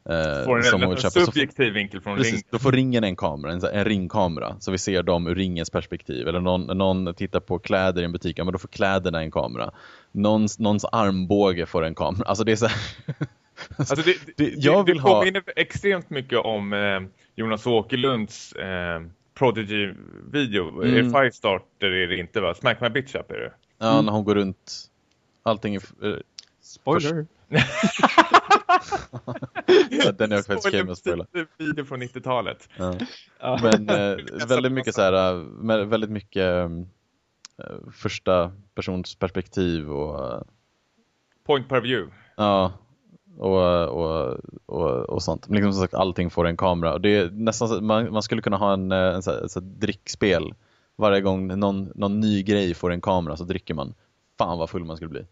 Eh, Får en, som en, köper, så får- subjektiv vinkel från Precis, ring. då får ringen en kamera, en, en ringkamera. Så vi ser dem ur ringens perspektiv. Eller någon, någon tittar på kläder i en butik, ja, men då får kläderna en kamera. Någons, någons armbåge får en kamera. Alltså det är så här... Alltså det, Det- det, jag vill det ha- påminner extremt mycket om eh, Jonas Åkerlunds eh, Prodigy-video. Mm. Mm. Firestarter är det inte va? Smack My Bitch Up är det. Ja, när hon går runt. Allting är... eh, Spoiler! Ja, den är jag faktiskt med att spoila. Video från 90-talet. Ja. Ja. Men eh, väldigt mycket så här, eh, med- väldigt mycket eh, första persons perspektiv och eh, Point per view. ja, och, och, och, och sånt. Men liksom som sagt, allting får en kamera. Och det är nästan så, man, man skulle kunna ha en, eh, en, så här, så här drickspel. Varje gång någon, någon ny grej får en kamera så dricker man. Fan vad full man skulle bli.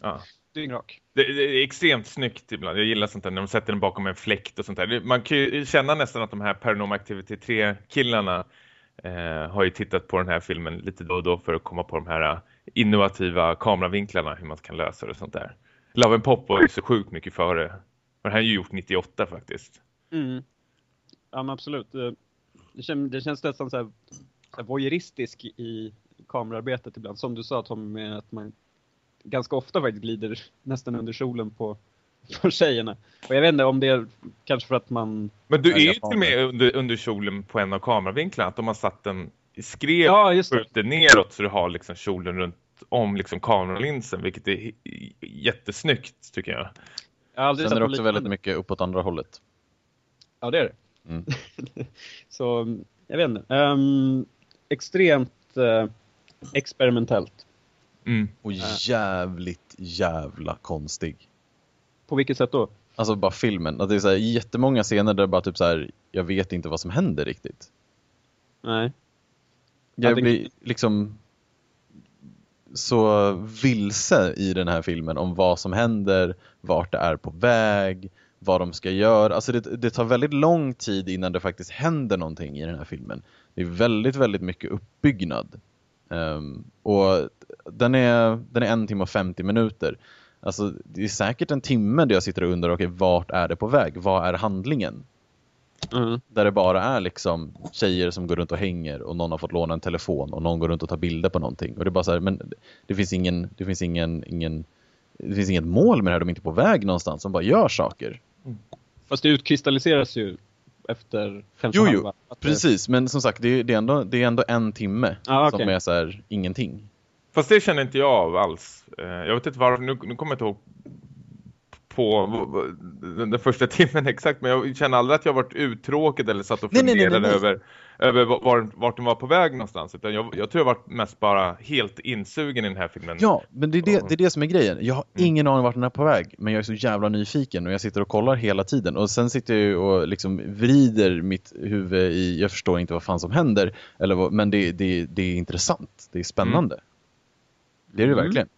Ja. Dyngrak. Det, det är extremt snyggt ibland. Jag gillar sånt där när de sätter den bakom en fläkt och sånt där. Man kan ju känna nästan att de här Paranormal Activity 3-killarna eh, har ju tittat på den här filmen lite då och då för att komma på de här eh, innovativa kameravinklarna, hur man kan lösa det och sånt där. Love and Pop var ju så sjukt mycket före. Och det här är ju gjort 98 faktiskt. Mm. Ja men absolut. Det, det, känns, det känns nästan så här, så här voyeuristisk i kamerarbetet ibland. Som du sa Tom, med att man ganska ofta faktiskt glider nästan under kjolen på, på tjejerna. Och jag vet inte om det är kanske för att man... Men du är ju till och med under, under kjolen på en av kameravinklarna. Att de har satt den i skrev Ja, just det. neråt så du har liksom kjolen runt om liksom kameralinsen. Vilket är jättesnyggt tycker jag. Jag Sen är det också väldigt mycket uppåt andra hållet. Ja, det är det. Mm. Så, jag vet inte. Ehm, extremt eh, experimentellt. Mm. Och jävligt jävla konstig. På vilket sätt då? Alltså bara filmen. Att det är så här, jättemånga scener där bara typ så här, jag vet inte vad som händer riktigt. Nej. Ja, Jag det- blir liksom så vilse i den här filmen om vad som händer, vart det är på väg, vad de ska göra. Alltså det, det tar väldigt lång tid innan det faktiskt händer någonting i den här filmen. Det är väldigt, väldigt mycket uppbyggnad. Ehm, och den är, den är en timme och 50 minuter. Alltså det är säkert en timme där jag sitter och undrar, okej, vart är det på väg? Vad är handlingen? Mm. Där det bara är liksom tjejer som går runt och hänger och någon har fått låna en telefon och någon går runt och tar bilder på någonting. Och det är bara så här, men det finns ingen, det finns ingen, ingen det finns inget mål med det här, de är inte på väg någonstans, de bara gör saker. Fast det utkristalliseras ju efter kanske Jo, jo. Att det- Precis, men som sagt, det är, det är, ändå, det är ändå en timme Ja, som okej. är så här, ingenting. Fast det känner inte jag av alls. Eh, Jag vet inte varför, nu, nu kommer jag inte ihåg på den, den första timmen exakt, men jag känner aldrig att jag varit uttråkad eller satt och Nej, nej, nej, funderade nej, nej. över, över var- var, vart den var på väg någonstans. Utan jag, jag tror jag varit mest bara helt insugen i den här filmen. Ja, men det är det, det är det som är grejen. Jag har Mm. ingen aning vart den är på väg, men jag är så jävla nyfiken och jag sitter och kollar hela tiden. Och sen sitter jag ju och liksom vrider mitt huvud i, jag förstår inte vad fan som händer, eller vad, men det, det, det är intressant, det är spännande. Det är det Mm. verkligen.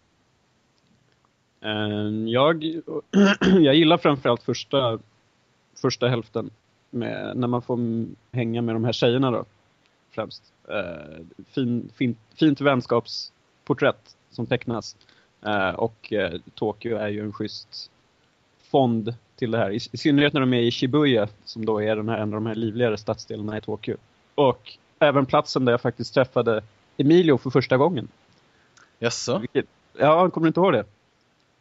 Eh, jag, jag gillar framförallt första, första hälften med, när man får hänga med de här tjejerna då. Främst. Eh, fin, fin, fint vänskapsporträtt som tecknas. Eh, och eh, Tokyo är ju en schysst fond till det här. I, I synnerhet när de är i Shibuya som då är den här, en av de här livligare stadsdelarna i Tokyo. Och även platsen där jag faktiskt träffade Emilio för första gången. Jaså? Vilket, ja, kommer du inte ihåg det?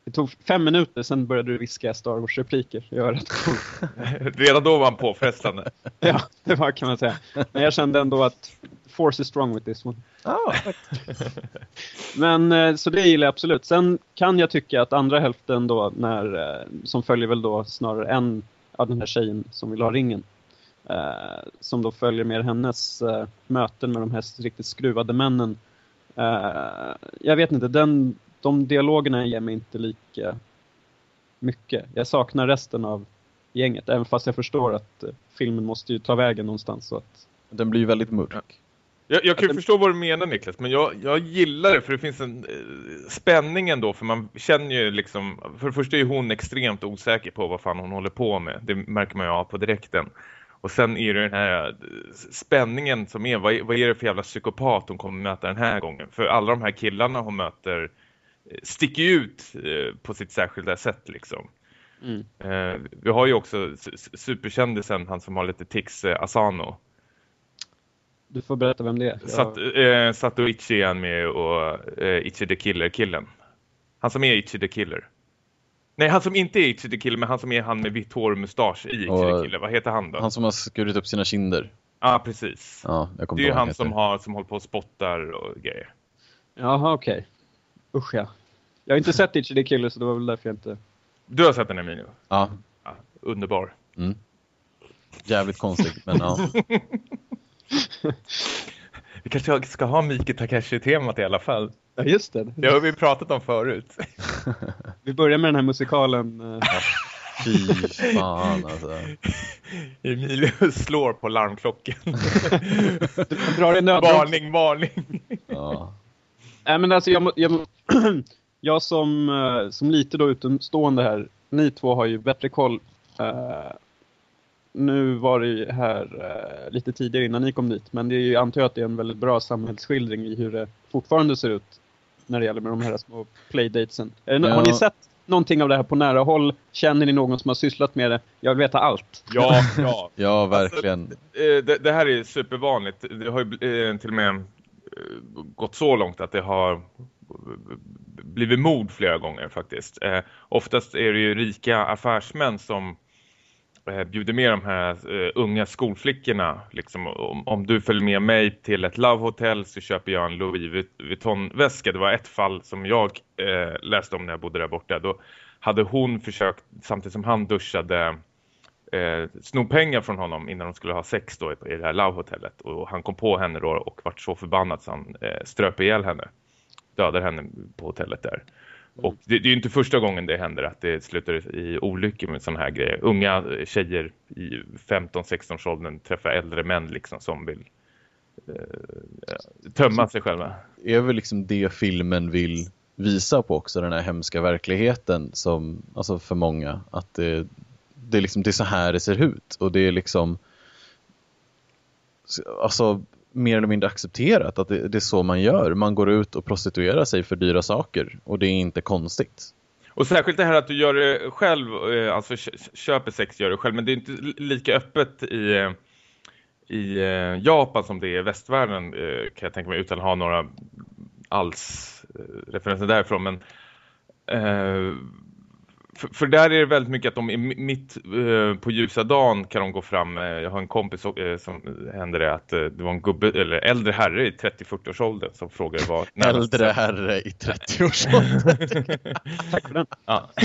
Det tog fem minuter, sen började du viska Star Wars-repliker i örat. Redan då var han påfrestande. ja, det var kan man säga. Men jag kände ändå att Force is strong with this one. Ah, Men eh, så det gillar jag absolut. Sen kan jag tycka att andra hälften då, när, eh, som följer väl då snarare en av den här tjejen som vill ha ringen. Eh, som då följer mer hennes eh, möten med de här riktigt skruvade männen. Eh, jag vet inte, den, de dialogerna ger mig inte lika mycket. Jag saknar resten av gänget, även fast jag förstår att eh, filmen måste ju ta vägen någonstans. Så att, den blir ju väldigt mörk. Jag, jag kan ju förstå vad du menar Niklas, men jag, jag gillar det för det finns en eh, spänning ändå för man känner ju liksom, för det första är hon extremt osäker på vad fan hon håller på med, det märker man ju av på direkten. Och sen är det den här eh, spänningen som är, vad, är, vad är det för jävla psykopat hon kommer möta den här gången? För alla de här killarna hon möter sticker ut eh, på sitt särskilda sätt liksom. Mm. Eh, vi har ju också superkändisen, han som har lite tics, eh, Asano. Du får berätta vem det är. Sat, eh, Satoichi är han med och eh, Ichi the Killer-killen. Han som är Ichi the Killer. Nej, han som inte är Ichi the Killer, men han som är han med vitt hår och mustasch i Ichi Och- the Killer. Vad heter han då? Han som har skurit upp sina kinder. Ja, precis. Ja, jag Det är ju han han som, heter. har, som håller på och spottar och grejer. Jaha, okej. Usch ja. Jag har inte sett Itchy the Killer så det var väl därför jag inte... Du har sett den Emilio? Ja, Ja, underbar. mm. Jävligt konstigt, men ja. Vi kanske ska ha Miki Takashi-temat i alla fall. Ja, just det. Det har vi pratat om förut. Vi börjar med den här musikalen. eh, Fy fan alltså. Emilio slår på larmklockan. Drar i nödbroms. varning, varning. Ja. Nej men alltså jag, må- jag, må- jag som, eh, som lite då utomstående här, ni två har ju bättre koll. Eh, nu var det ju här eh, lite tidigare innan ni kom dit, men det är ju, jag antar jag att det är en väldigt bra samhällsskildring i hur det fortfarande ser ut när det gäller med de här små playdatesen. Ja. Har ni sett någonting av det här på nära håll? Känner ni någon som har sysslat med det? Jag vill veta allt. Ja, ja. ja, verkligen. Eh, det, det här är supervanligt. Det har ju till och med gått så långt att det har blivit mord flera gånger faktiskt. Eh, oftast är det ju rika affärsmän som eh, bjuder med de här eh, unga skolflickorna. Liksom, om, om du följer med mig till ett Love Hotel så köper jag en Louis Vuitton-väska. Det var ett fall som jag eh, läste om när jag bodde där borta. Då hade hon försökt, samtidigt som han duschade eh, sno pengar från honom innan de skulle ha sex då i, i det här Love-hotellet. Och han kom på henne då och vart så förbannad så han eh, ströp ihjäl henne. Dödade henne på hotellet där. Och det, det är ju inte första gången det händer att det slutar i olyckor med sådana här grejer. Unga tjejer i 15-16 åldern träffar äldre män liksom som vill eh, tömma sig själva. är väl liksom det filmen vill visa på också, den här hemska verkligheten som, alltså för många, att det, det, är liksom, det är så här det ser ut och det är liksom alltså mer eller mindre accepterat att det, det är så man gör. Man går ut och prostituerar sig för dyra saker och det är inte konstigt. Och särskilt det här att du gör det själv, eh, alltså köper sex gör det själv, men det är inte lika öppet i, i eh, Japan som det är i västvärlden eh, kan jag tänka mig utan att ha några alls-referenser därifrån. Men, eh, för, för där är det väldigt mycket att de är mi- mitt eh, på ljusa dagen kan de gå fram. Eh, jag har en kompis eh, som hände det att eh, det var en gubbe, eller äldre herre i 30-40 års ålder som frågade vad Äldre herre i 30-årsåldern. Tack för den. Ja.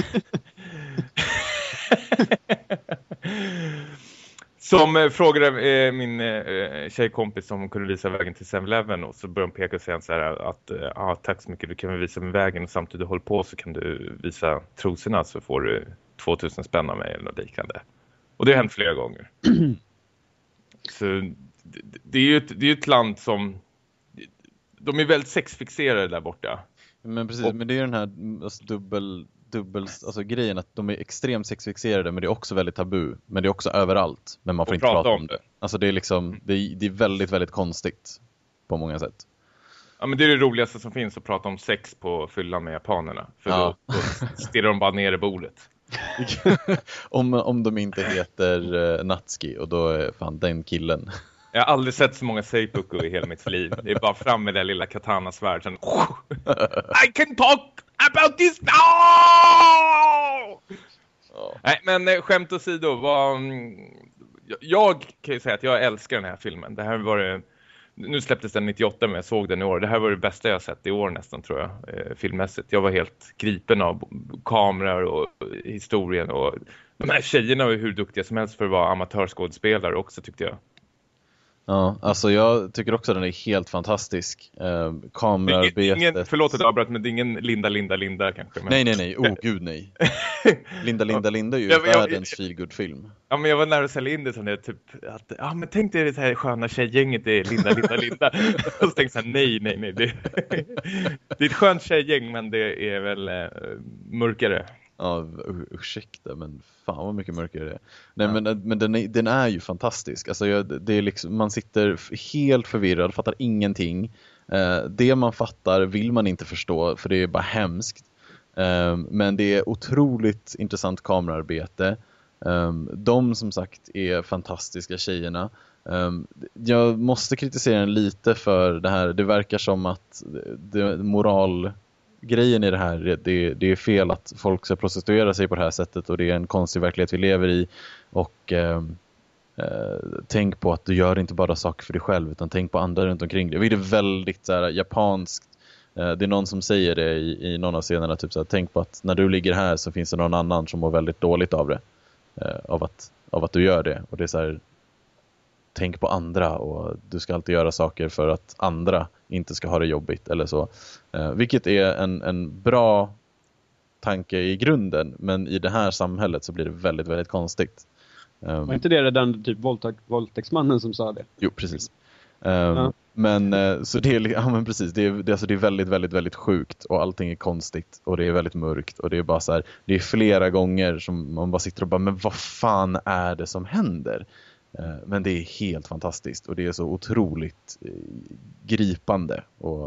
Som eh, frågade eh, min eh, tjejkompis om hon kunde visa vägen till 7-Eleven och så började hon peka och säga så här att eh, ah, tack så mycket, du kan väl visa mig vägen och samtidigt du håller på så kan du visa trosorna så får du 2000 spänn av mig eller något liknande. Och det har hänt flera gånger. så det, det är ju ett, det är ett land som de är väldigt sexfixerade där borta. Men precis, Och- men det är den här alltså, dubbel, dubbel alltså, grejen att de är extremt sexfixerade men det är också väldigt tabu. Men det är också överallt. Men man får Och inte prata prata om det. Alltså det är liksom, det är, det är väldigt, väldigt konstigt. På många sätt. Ja, men det är det roligaste som finns att prata om sex på fyllan med japanerna. För Ja. då, då stirrar de bara ner i bordet. om, om de inte heter uh, Natsuki och då är fan den killen. Jag har aldrig sett så många seipuku i hela mitt liv. Det är bara fram med det lilla katana-svärd. Sen, I can talk about this now! Ja. Nej, men eh, skämt åsido. Vad, mm, jag- kan ju säga att jag älskar den här filmen. Det här var det, nu släpptes den 98 men jag såg den i år. Det här var det bästa jag sett i år nästan tror jag. Eh, filmmässigt. Jag var helt gripen av kameror och historien. Och de här tjejerna var hur duktiga som helst för att vara amatörskådespelare också tyckte jag. Ja, alltså jag tycker också den är helt fantastisk. Det är ingen, kamerarbetet. förlåt att jag avbröt, men det är ingen Linda, Linda, Linda kanske. Men, Nej, nej, nej. Oh, gud nej. Linda, Linda, Linda är ju Jag- världens feelgood-film. Ja, men jag var nära att sälja in det som det typ att, ja men tänk dig det här sköna tjejgänget, det är Linda, Linda, Linda. och så tänkte jag nej, nej, nej. Det, det är ett skönt tjejgäng, men det är väl eh, mörkare. Ja, u- ursäkta, men fan vad mycket mörkare det är. Nej, men, men den, är, den är ju fantastisk. Alltså, jag, det är liksom, man sitter helt förvirrad, fattar ingenting. Eh, det man fattar vill man inte förstå, för det är bara hemskt. Eh, men det är otroligt intressant kamerarbete. Um, de som sagt är fantastiska tjejerna. Um, jag måste kritisera den lite för det här. Det verkar som att det, Grejen i det här, det, det är fel att folk ska prostituera sig på det här sättet och det är en konstig verklighet vi lever i. Och ehm, eh, tänk på att du gör inte bara saker för dig själv utan tänk på andra runt omkring dig. Det är väldigt så här, japanskt Eh, det är någon som säger det i, i någon av scenerna, typ så här, tänk på att när du ligger här så finns det någon annan som mår väldigt dåligt av det. Eh, av, att, av att du gör det. Och det är så här, tänk på andra och du ska alltid göra saker för att andra inte ska ha det jobbigt eller så. Eh, vilket är en, en bra tanke i grunden, men i det här samhället så blir det väldigt, väldigt konstigt. Um, Var inte det den typ våldtäk, våldtäktsmannen som sa det? Jo, precis. Um, Ja. Men eh, så det är, ja, men precis, det är, det, alltså, det är väldigt, väldigt, väldigt sjukt och allting är konstigt och det är väldigt mörkt och det är bara så här, det är flera gånger som man bara sitter och bara, men vad fan är det som händer? Eh, Men det är helt fantastiskt och det är så otroligt eh, gripande och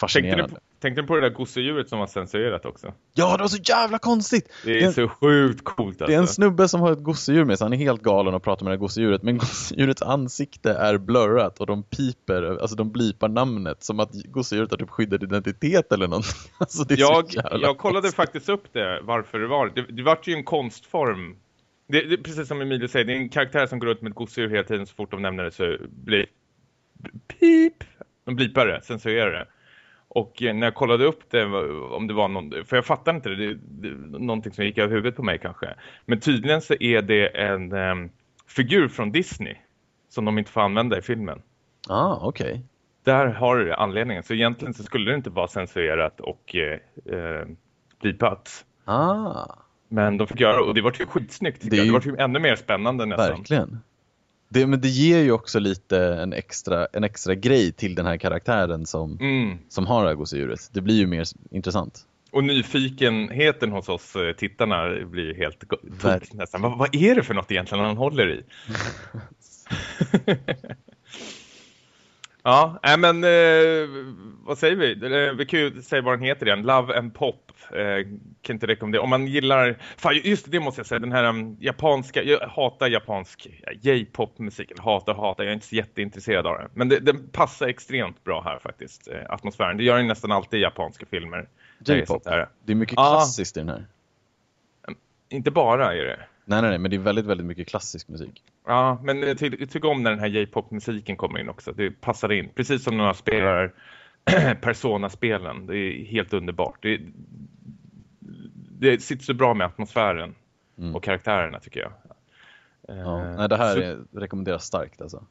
Tänkte du, fascinerande. på- tänkte du på det där gosedjuret som var censurerat också? Ja, det var så jävla konstigt! Det är Det är- så sjukt coolt Det är en alltså. snubbe som har ett gosedjur med sig, han är helt galen och pratar med det här gosedjuret men gosedjurets ansikte är blurrat och de piper, alltså de blipar namnet som att gosedjuret har typ skyddad identitet eller någonting. Alltså Jag, jag kollade konstigt. faktiskt upp det, varför det var. Det, det vart ju en konstform. Det, det, precis som Emilie säger, det är en karaktär som går runt med ett gosedjur hela tiden. Så fort de nämner det så blir pip. De blipar det, censurerar det. Och eh, när jag kollade upp det, om det var någon, för jag fattar inte det, det, det någonting som gick över huvudet på mig kanske. Men tydligen så är det en em, figur från Disney som de inte får använda i filmen. Ah, okej. Där har du anledningen. Så egentligen så skulle det inte vara censurerat och eh, eh, blipat. Ah, Men de fick göra och det var ju skitsnyggt. tycker Det ju- Det var ju ännu mer spännande nästan. verkligen. Det, men det ger ju också lite en extra, en extra grej till den här karaktären som, Mm. som har gosedjuret. Det blir ju mer intressant. Och nyfikenheten hos oss eh, tittarna blir ju helt go- Verkligen. tok nästan. Vad, vad är det för något egentligen han håller i? ja, nej men eh, vad säger vi? Eh, Vi kan ju säga vad den heter igen. Love and Pop. Eh, kan inte rekommendera. Om man gillar, fan just det, måste jag säga, den här um, japanska, jag hatar japansk J-pop-musik. Eller hatar, hatar, jag är inte så jätteintresserad av den. Men det, den passar extremt bra här faktiskt, eh, atmosfären. Det gör den nästan alltid i japanska filmer. Är J-pop. Det är mycket Ah. klassiskt i den här. Inte bara är det. Nej, nej, nej, men det är väldigt, väldigt mycket klassisk musik. Ja, men jag, ty jag tycker om när den här J-pop-musiken kommer in också. Det passar in. Precis som när man spelar Persona-spelen. Det är helt underbart. Det, det sitter så bra med atmosfären Mm. och karaktärerna tycker jag. Ja. Eh, Nej, det här så- är, rekommenderas starkt alltså.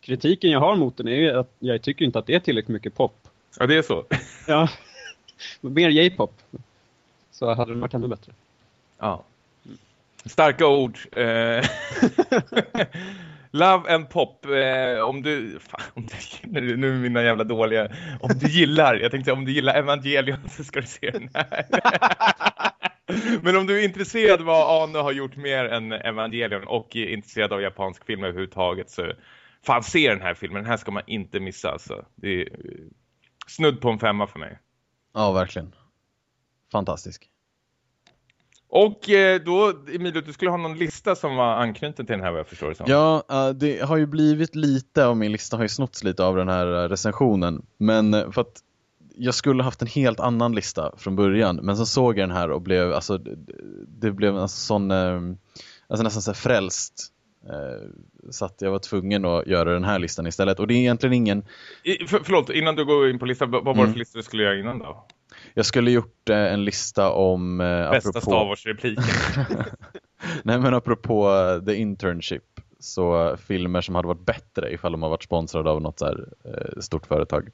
Kritiken jag har mot den är ju att jag tycker inte att det är tillräckligt mycket pop. Ja, det är så. Ja, mer J-pop. Så hade det varit ännu bättre. Ja. Starka ord. Eh, love and pop. Eh, om du, fan, om du gillar, nu är mina jävla dåliga. Om du gillar, jag tänkte om du gillar Evangelion så ska du se den här. Men om du är intresserad av vad Ane har gjort mer än Evangelion och är intresserad av japansk film överhuvudtaget så fan se den här filmen. Den här ska man inte missa alltså. Det är snudd på en femma för mig. Ja, verkligen. Fantastisk. Och eh, då, Emilio, du skulle ha någon lista som var anknuten till den här vad jag förstår det som. Ja, eh, det har ju blivit lite av min lista, har ju snotts lite av den här eh, recensionen. Men för att jag skulle haft en helt annan lista från början, men så såg jag den här och blev, alltså, det, blev en sån, alltså nästan så här frälst. Så att jag var tvungen att göra den här listan istället. Och det är egentligen ingen, I, för, förlåt, innan du går in på listan, vad var det Mm. för lista du skulle göra innan då? Jag skulle gjort eh, en lista om, eh, Bästa apropå, Star Wars-repliken. nej men apropå eh, The Internship, så filmer som hade varit bättre ifall de har varit sponsrade av något så här, stort företag.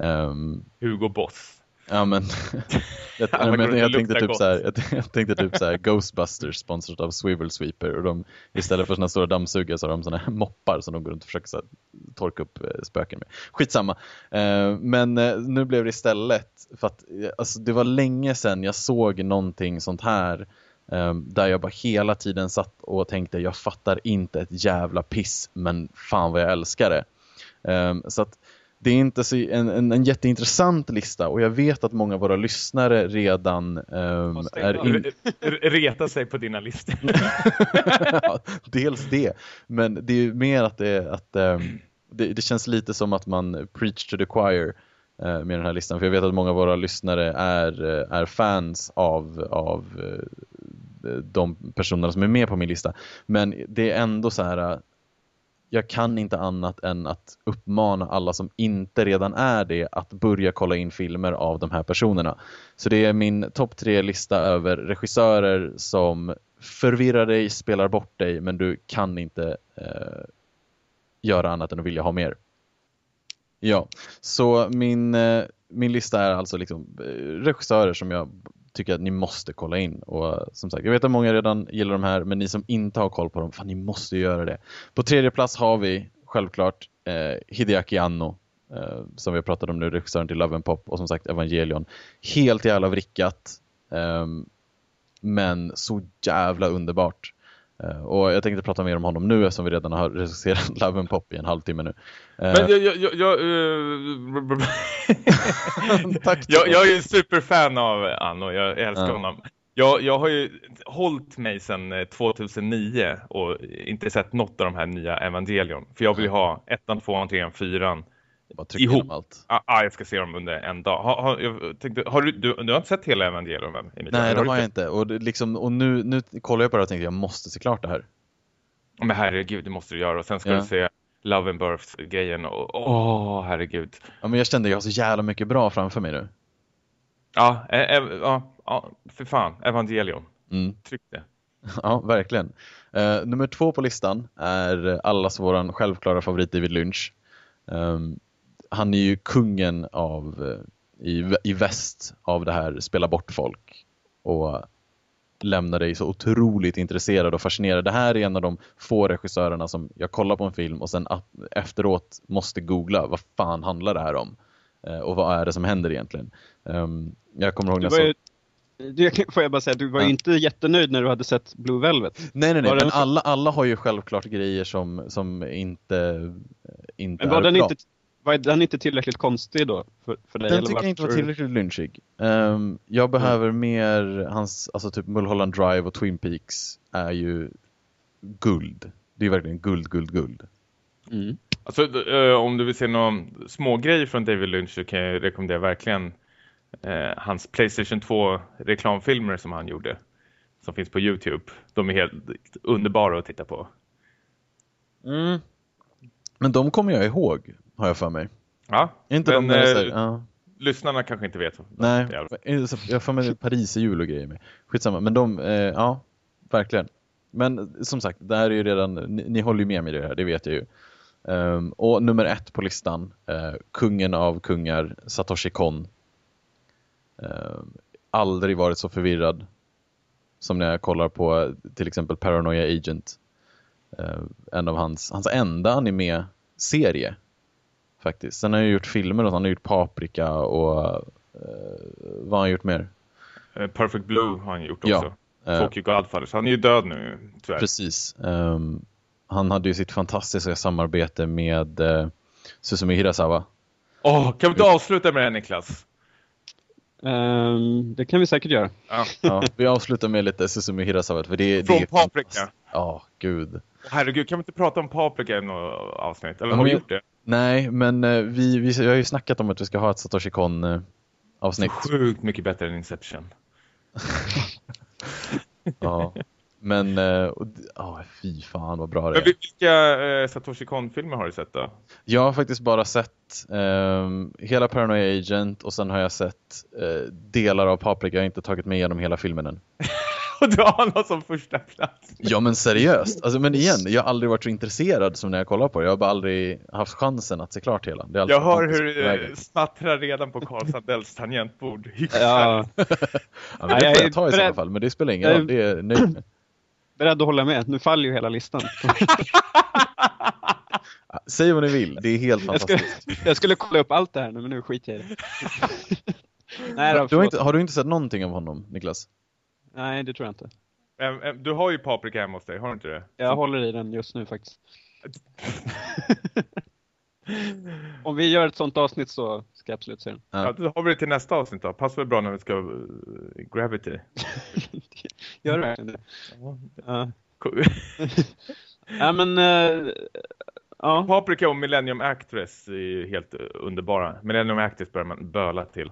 Ehm, Hugo Boss. Ja men Jag, Alla men jag, och tänkte typ gott. så här, jag, jag tänkte typ så här, Ghostbusters sponsrat av Swivel Sweeper och de istället för såna stora dammsugare så har de såna här moppar som de går runt och försöker så här, torka upp eh, spöken med. Skitsamma. Eh, men eh, nu blev det istället för att alltså, det var länge sedan jag såg någonting sånt här eh, där jag bara hela tiden satt och tänkte jag fattar inte ett jävla piss men fan vad jag älskar det. Eh, så att det är inte så, en, en, en jätteintressant lista och jag vet att många av våra lyssnare redan ehm, är in, Re- re- Reta sig på dina listor. Ja, dels det, men det är mer att, det, att ehm, det, det känns lite som att man preach to the choir eh, med den här listan. För jag vet att många av våra lyssnare är, eh, är fans av, av eh, de personerna som är med på min lista. Men det är ändå så här, jag kan inte annat än att uppmana alla som inte redan är det att börja kolla in filmer av de här personerna. Så det är min topp tre lista över regissörer som förvirrar dig, spelar bort dig, men du kan inte eh, göra annat än att vilja ha mer. Ja, så min, eh, min lista är alltså liksom eh, regissörer som jag tycker att ni måste kolla in. Och eh, som sagt, jag vet att många redan gillar de här, men ni som inte har koll på dem, fan ni måste göra det. På tredje plats har vi självklart eh, Hideaki Anno, eh, som vi pratade om nu, regissören till Love and Pop och som sagt Evangelion. Helt jävla vrickat, Eh, men så jävla underbart. Eh, och jag tänkte prata mer om honom nu eftersom vi redan har recenserat Love and Pop i en halvtimme nu. Eh, Men jag, jag, jag, jag, eh, Tack, jag, jag är ju superfan av Anno, jag älskar Ja. honom. Jag, jag har ju hållit mig sedan eh, 2009 och inte sett något av de här nya Evangelion. För jag vill ju ha ettan, tvåan, trean, fyran. Bara trycka ihop. allt. Ah, ah, jag ska se dem under en dag. Har, jag tänkte, har du, du, du har inte sett hela Evangelion? Emilia? Nej, det har jag inte. Och, det, liksom, och nu, nu kollar jag på det och tänker jag måste se klart det här. Men herregud, det måste du göra. Och sen ska Ja. du se Love and Birth-grejen. Åh, herregud. Ja, men jag kände att jag har så jävla mycket bra framför mig nu. Ja, eh, eh, ja, ja, för fan. Evangelion. Mm. Tryck det. Ja, verkligen. Eh, nummer två på listan är allas våran självklara favorit David Lynch. Ehm, han är ju kungen av, eh, i, i väst av det här spela bort folk och lämnar dig så otroligt intresserad och fascinerad. Det här är en av de få regissörerna som jag kollar på en film och sen efteråt måste googla vad fan handlar det här om? Eh, och vad är det som händer egentligen? Ehm, jag kommer ihåg när jag du, får jag bara säga, du var ju Ja. inte jättenöjd när du hade sett Blue Velvet. Nej, nej, nej. Men alla, alla har ju självklart grejer som, som inte, inte Men var är den, bra. inte, var den inte tillräckligt konstig då för, för dig? Den eller tycker jag inte var tillräckligt lynchig. Ehm, jag behöver mer, hans, alltså typ Mulholland Drive och Twin Peaks är ju guld. Det är verkligen guld, guld, guld. Mm. Alltså, eh, om du vill se någon små grej från David Lynch så kan jag rekommendera verkligen eh, hans Playstation 2 reklamfilmer som han gjorde. Som finns på Youtube. De är helt underbara att titta på. Men de kommer jag ihåg, har jag för mig. Ja, Är inte men de eh, ja. lyssnarna kanske inte vet. Nej, är jag för mig Paris i jul och grejer med. Skitsamma, men de, eh, ja, verkligen. Men som sagt, det här är ju redan, ni, ni håller ju med mig i det här, det vet jag ju. Ehm, och nummer ett på listan, eh, kungen av kungar, Satoshi Kon. Ehm, aldrig varit så förvirrad som när jag kollar på till exempel Paranoia Agent. Ehm, en av hans, hans enda anime-serie faktiskt. Sen har han gjort filmer och han har gjort Paprika och eh, vad har han gjort mer? Eh, Perfect Blue har han gjort Ja, också. Eh, Tokyo Godfather. Så han är ju död nu, tyvärr. Precis. Ehm, han hade ju sitt fantastiska samarbete med uh, Susumi Hirasawa. Åh, kan vi inte avsluta med det här, Niklas? Ehm, det kan vi säkert göra. Ja. Ja, vi avslutar med lite Susumi Hirasawa för det, det Från är Paprika. Ja, gud. Herregud, kan vi inte prata om Paprika i något avsnitt? Eller Ja, har vi men- gjort det? Nej, men eh, vi, vi, jag har ju snackat om att vi ska ha ett Satoshi Kon eh, avsnitt. Sjukt mycket bättre än Inception. Ja. Men, eh, ja, fy fan vad bra det Men är. vilka eh, Satoshi Kon-filmer har du sett då? Jag har faktiskt bara sett ehm, hela Paranoia Agent och sen har jag sett eh, delar av Paprika. Jag har inte tagit mig igenom hela filmen än. och du har honom som första plats. Ja men seriöst, alltså, men igen, jag har aldrig varit så intresserad som när jag kollar på det. Jag har bara aldrig haft chansen att se klart hela. Det är Jag hör hur på det vägen. snattrar redan på Carl Sandells tangentbord. Ja, Ja, men det Nej, får jag jag är ta i beredd- fall, men det spelar ingen Jag är- roll. Det är nöjd med. beredd att hålla med. Nu faller ju hela listan. Säg vad ni vill, det är helt Jag skulle, fantastiskt. jag skulle kolla upp allt det här nu, men nu skiter jag i det. Nej, då, Du har, inte, har du inte sett någonting av honom, Niklas? Nej, det tror jag inte. Äm, Du har ju paprika hemma hos dig, har du inte det? Jag håller i den just nu faktiskt. Om vi gör ett sånt avsnitt så ska jag absolut se den. Ja, då har vi det till nästa avsnitt då. Passar väl bra när vi ska uh, Gravity. Gör du verkligen det? Ja. Men... eh, ja. Paprika och Millennium Actress är ju helt uh, underbara. Millennium Actress börjar man böla till.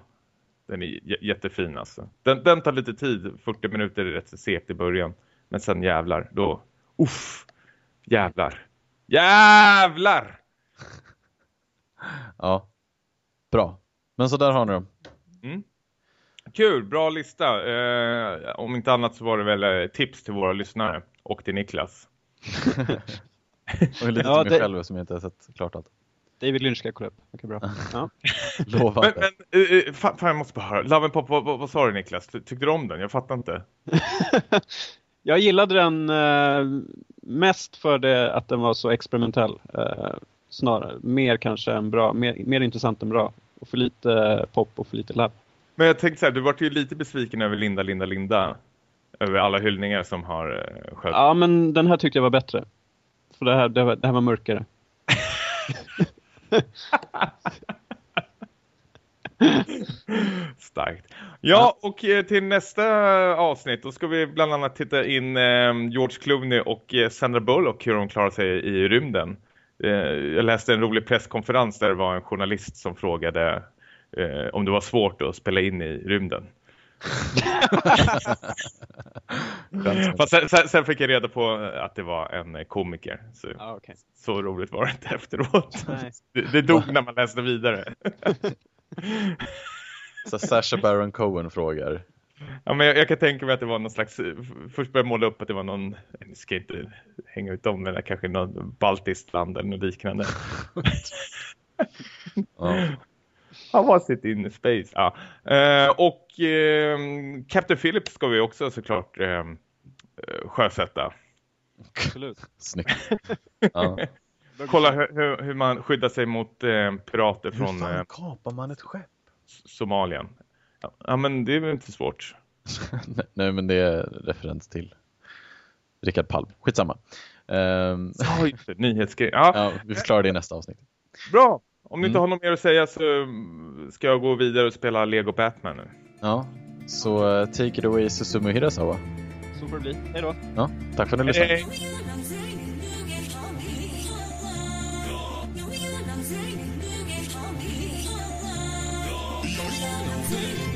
Den är jättefin alltså. Den, den tar lite tid, 40 minuter är rätt så segt i början. Men sen jävlar, då... Uff! Jävlar! Jävlar! Ja. Bra. Men så där har ni dem. Kul, bra lista. Eh, om inte annat så var det väl eh, tips till våra lyssnare och till Niklas. Och lite Ja, till mig det- själv som jag inte har sett klart allt. David Lynch ska jag kolla upp. Okej, bra. Ja. Men, men eh, fan, fan, jag måste bara höra. Love and Pop, vad, vad, vad sa du Niklas? Ty, tyckte du om den? Jag fattar inte. Jag gillade den eh, mest för det att den var så experimentell. Eh, snarare. Mer kanske än bra. Mer, mer intressant än bra. Och för lite pop och för lite love. Men jag tänkte så här, du vart ju lite besviken över Linda, Linda, Linda. Över alla hyllningar som har uh, skött. Ja, men den här tyckte jag var bättre. För det här, det, det här var mörkare. Starkt. Ja, och eh, till nästa avsnitt då ska vi bland annat titta in eh, George Clooney och eh, Sandra Bullock hur de klarar sig i rymden. Eh, jag läste en rolig presskonferens där det var en journalist som frågade om det var svårt att spela in i rymden. Fast sen, sen, sen fick jag reda på att det var en komiker. Så, Ja, okej. så roligt var det inte efteråt. Det, det dog när man läste vidare. Så Sasha Baron Cohen frågar. Ja, men jag, jag kan tänka mig att det var någon slags... Först började jag måla upp att det var någon... Jag ska inte hänga ut dem, men kanske någon baltiskt land eller något liknande. Ja. Han var sitt in space. Ja. Eh, och eh, Captain Phillips ska vi också såklart eh, eh, sjösätta. Absolut. Snyggt. Ja. Kolla hur, hur, hur man skyddar sig mot eh, pirater Hur från fan eh, kapar man ett skepp? Somalien. Ja, ja, men det är väl inte svårt. Nej, men det är referens till Rickard Palm. Skitsamma. Um, det. Nyhetsgrej. Ja, ja, vi förklarar det i nästa avsnitt. bra. Om ni inte Mm. har något mer att säga så ska jag gå vidare och spela Lego Batman nu. Ja, så uh, take it away Susumu Hirasawa. Så får det bli. Hej då. Ja, tack för att ni lyssnade. Hej. Hej!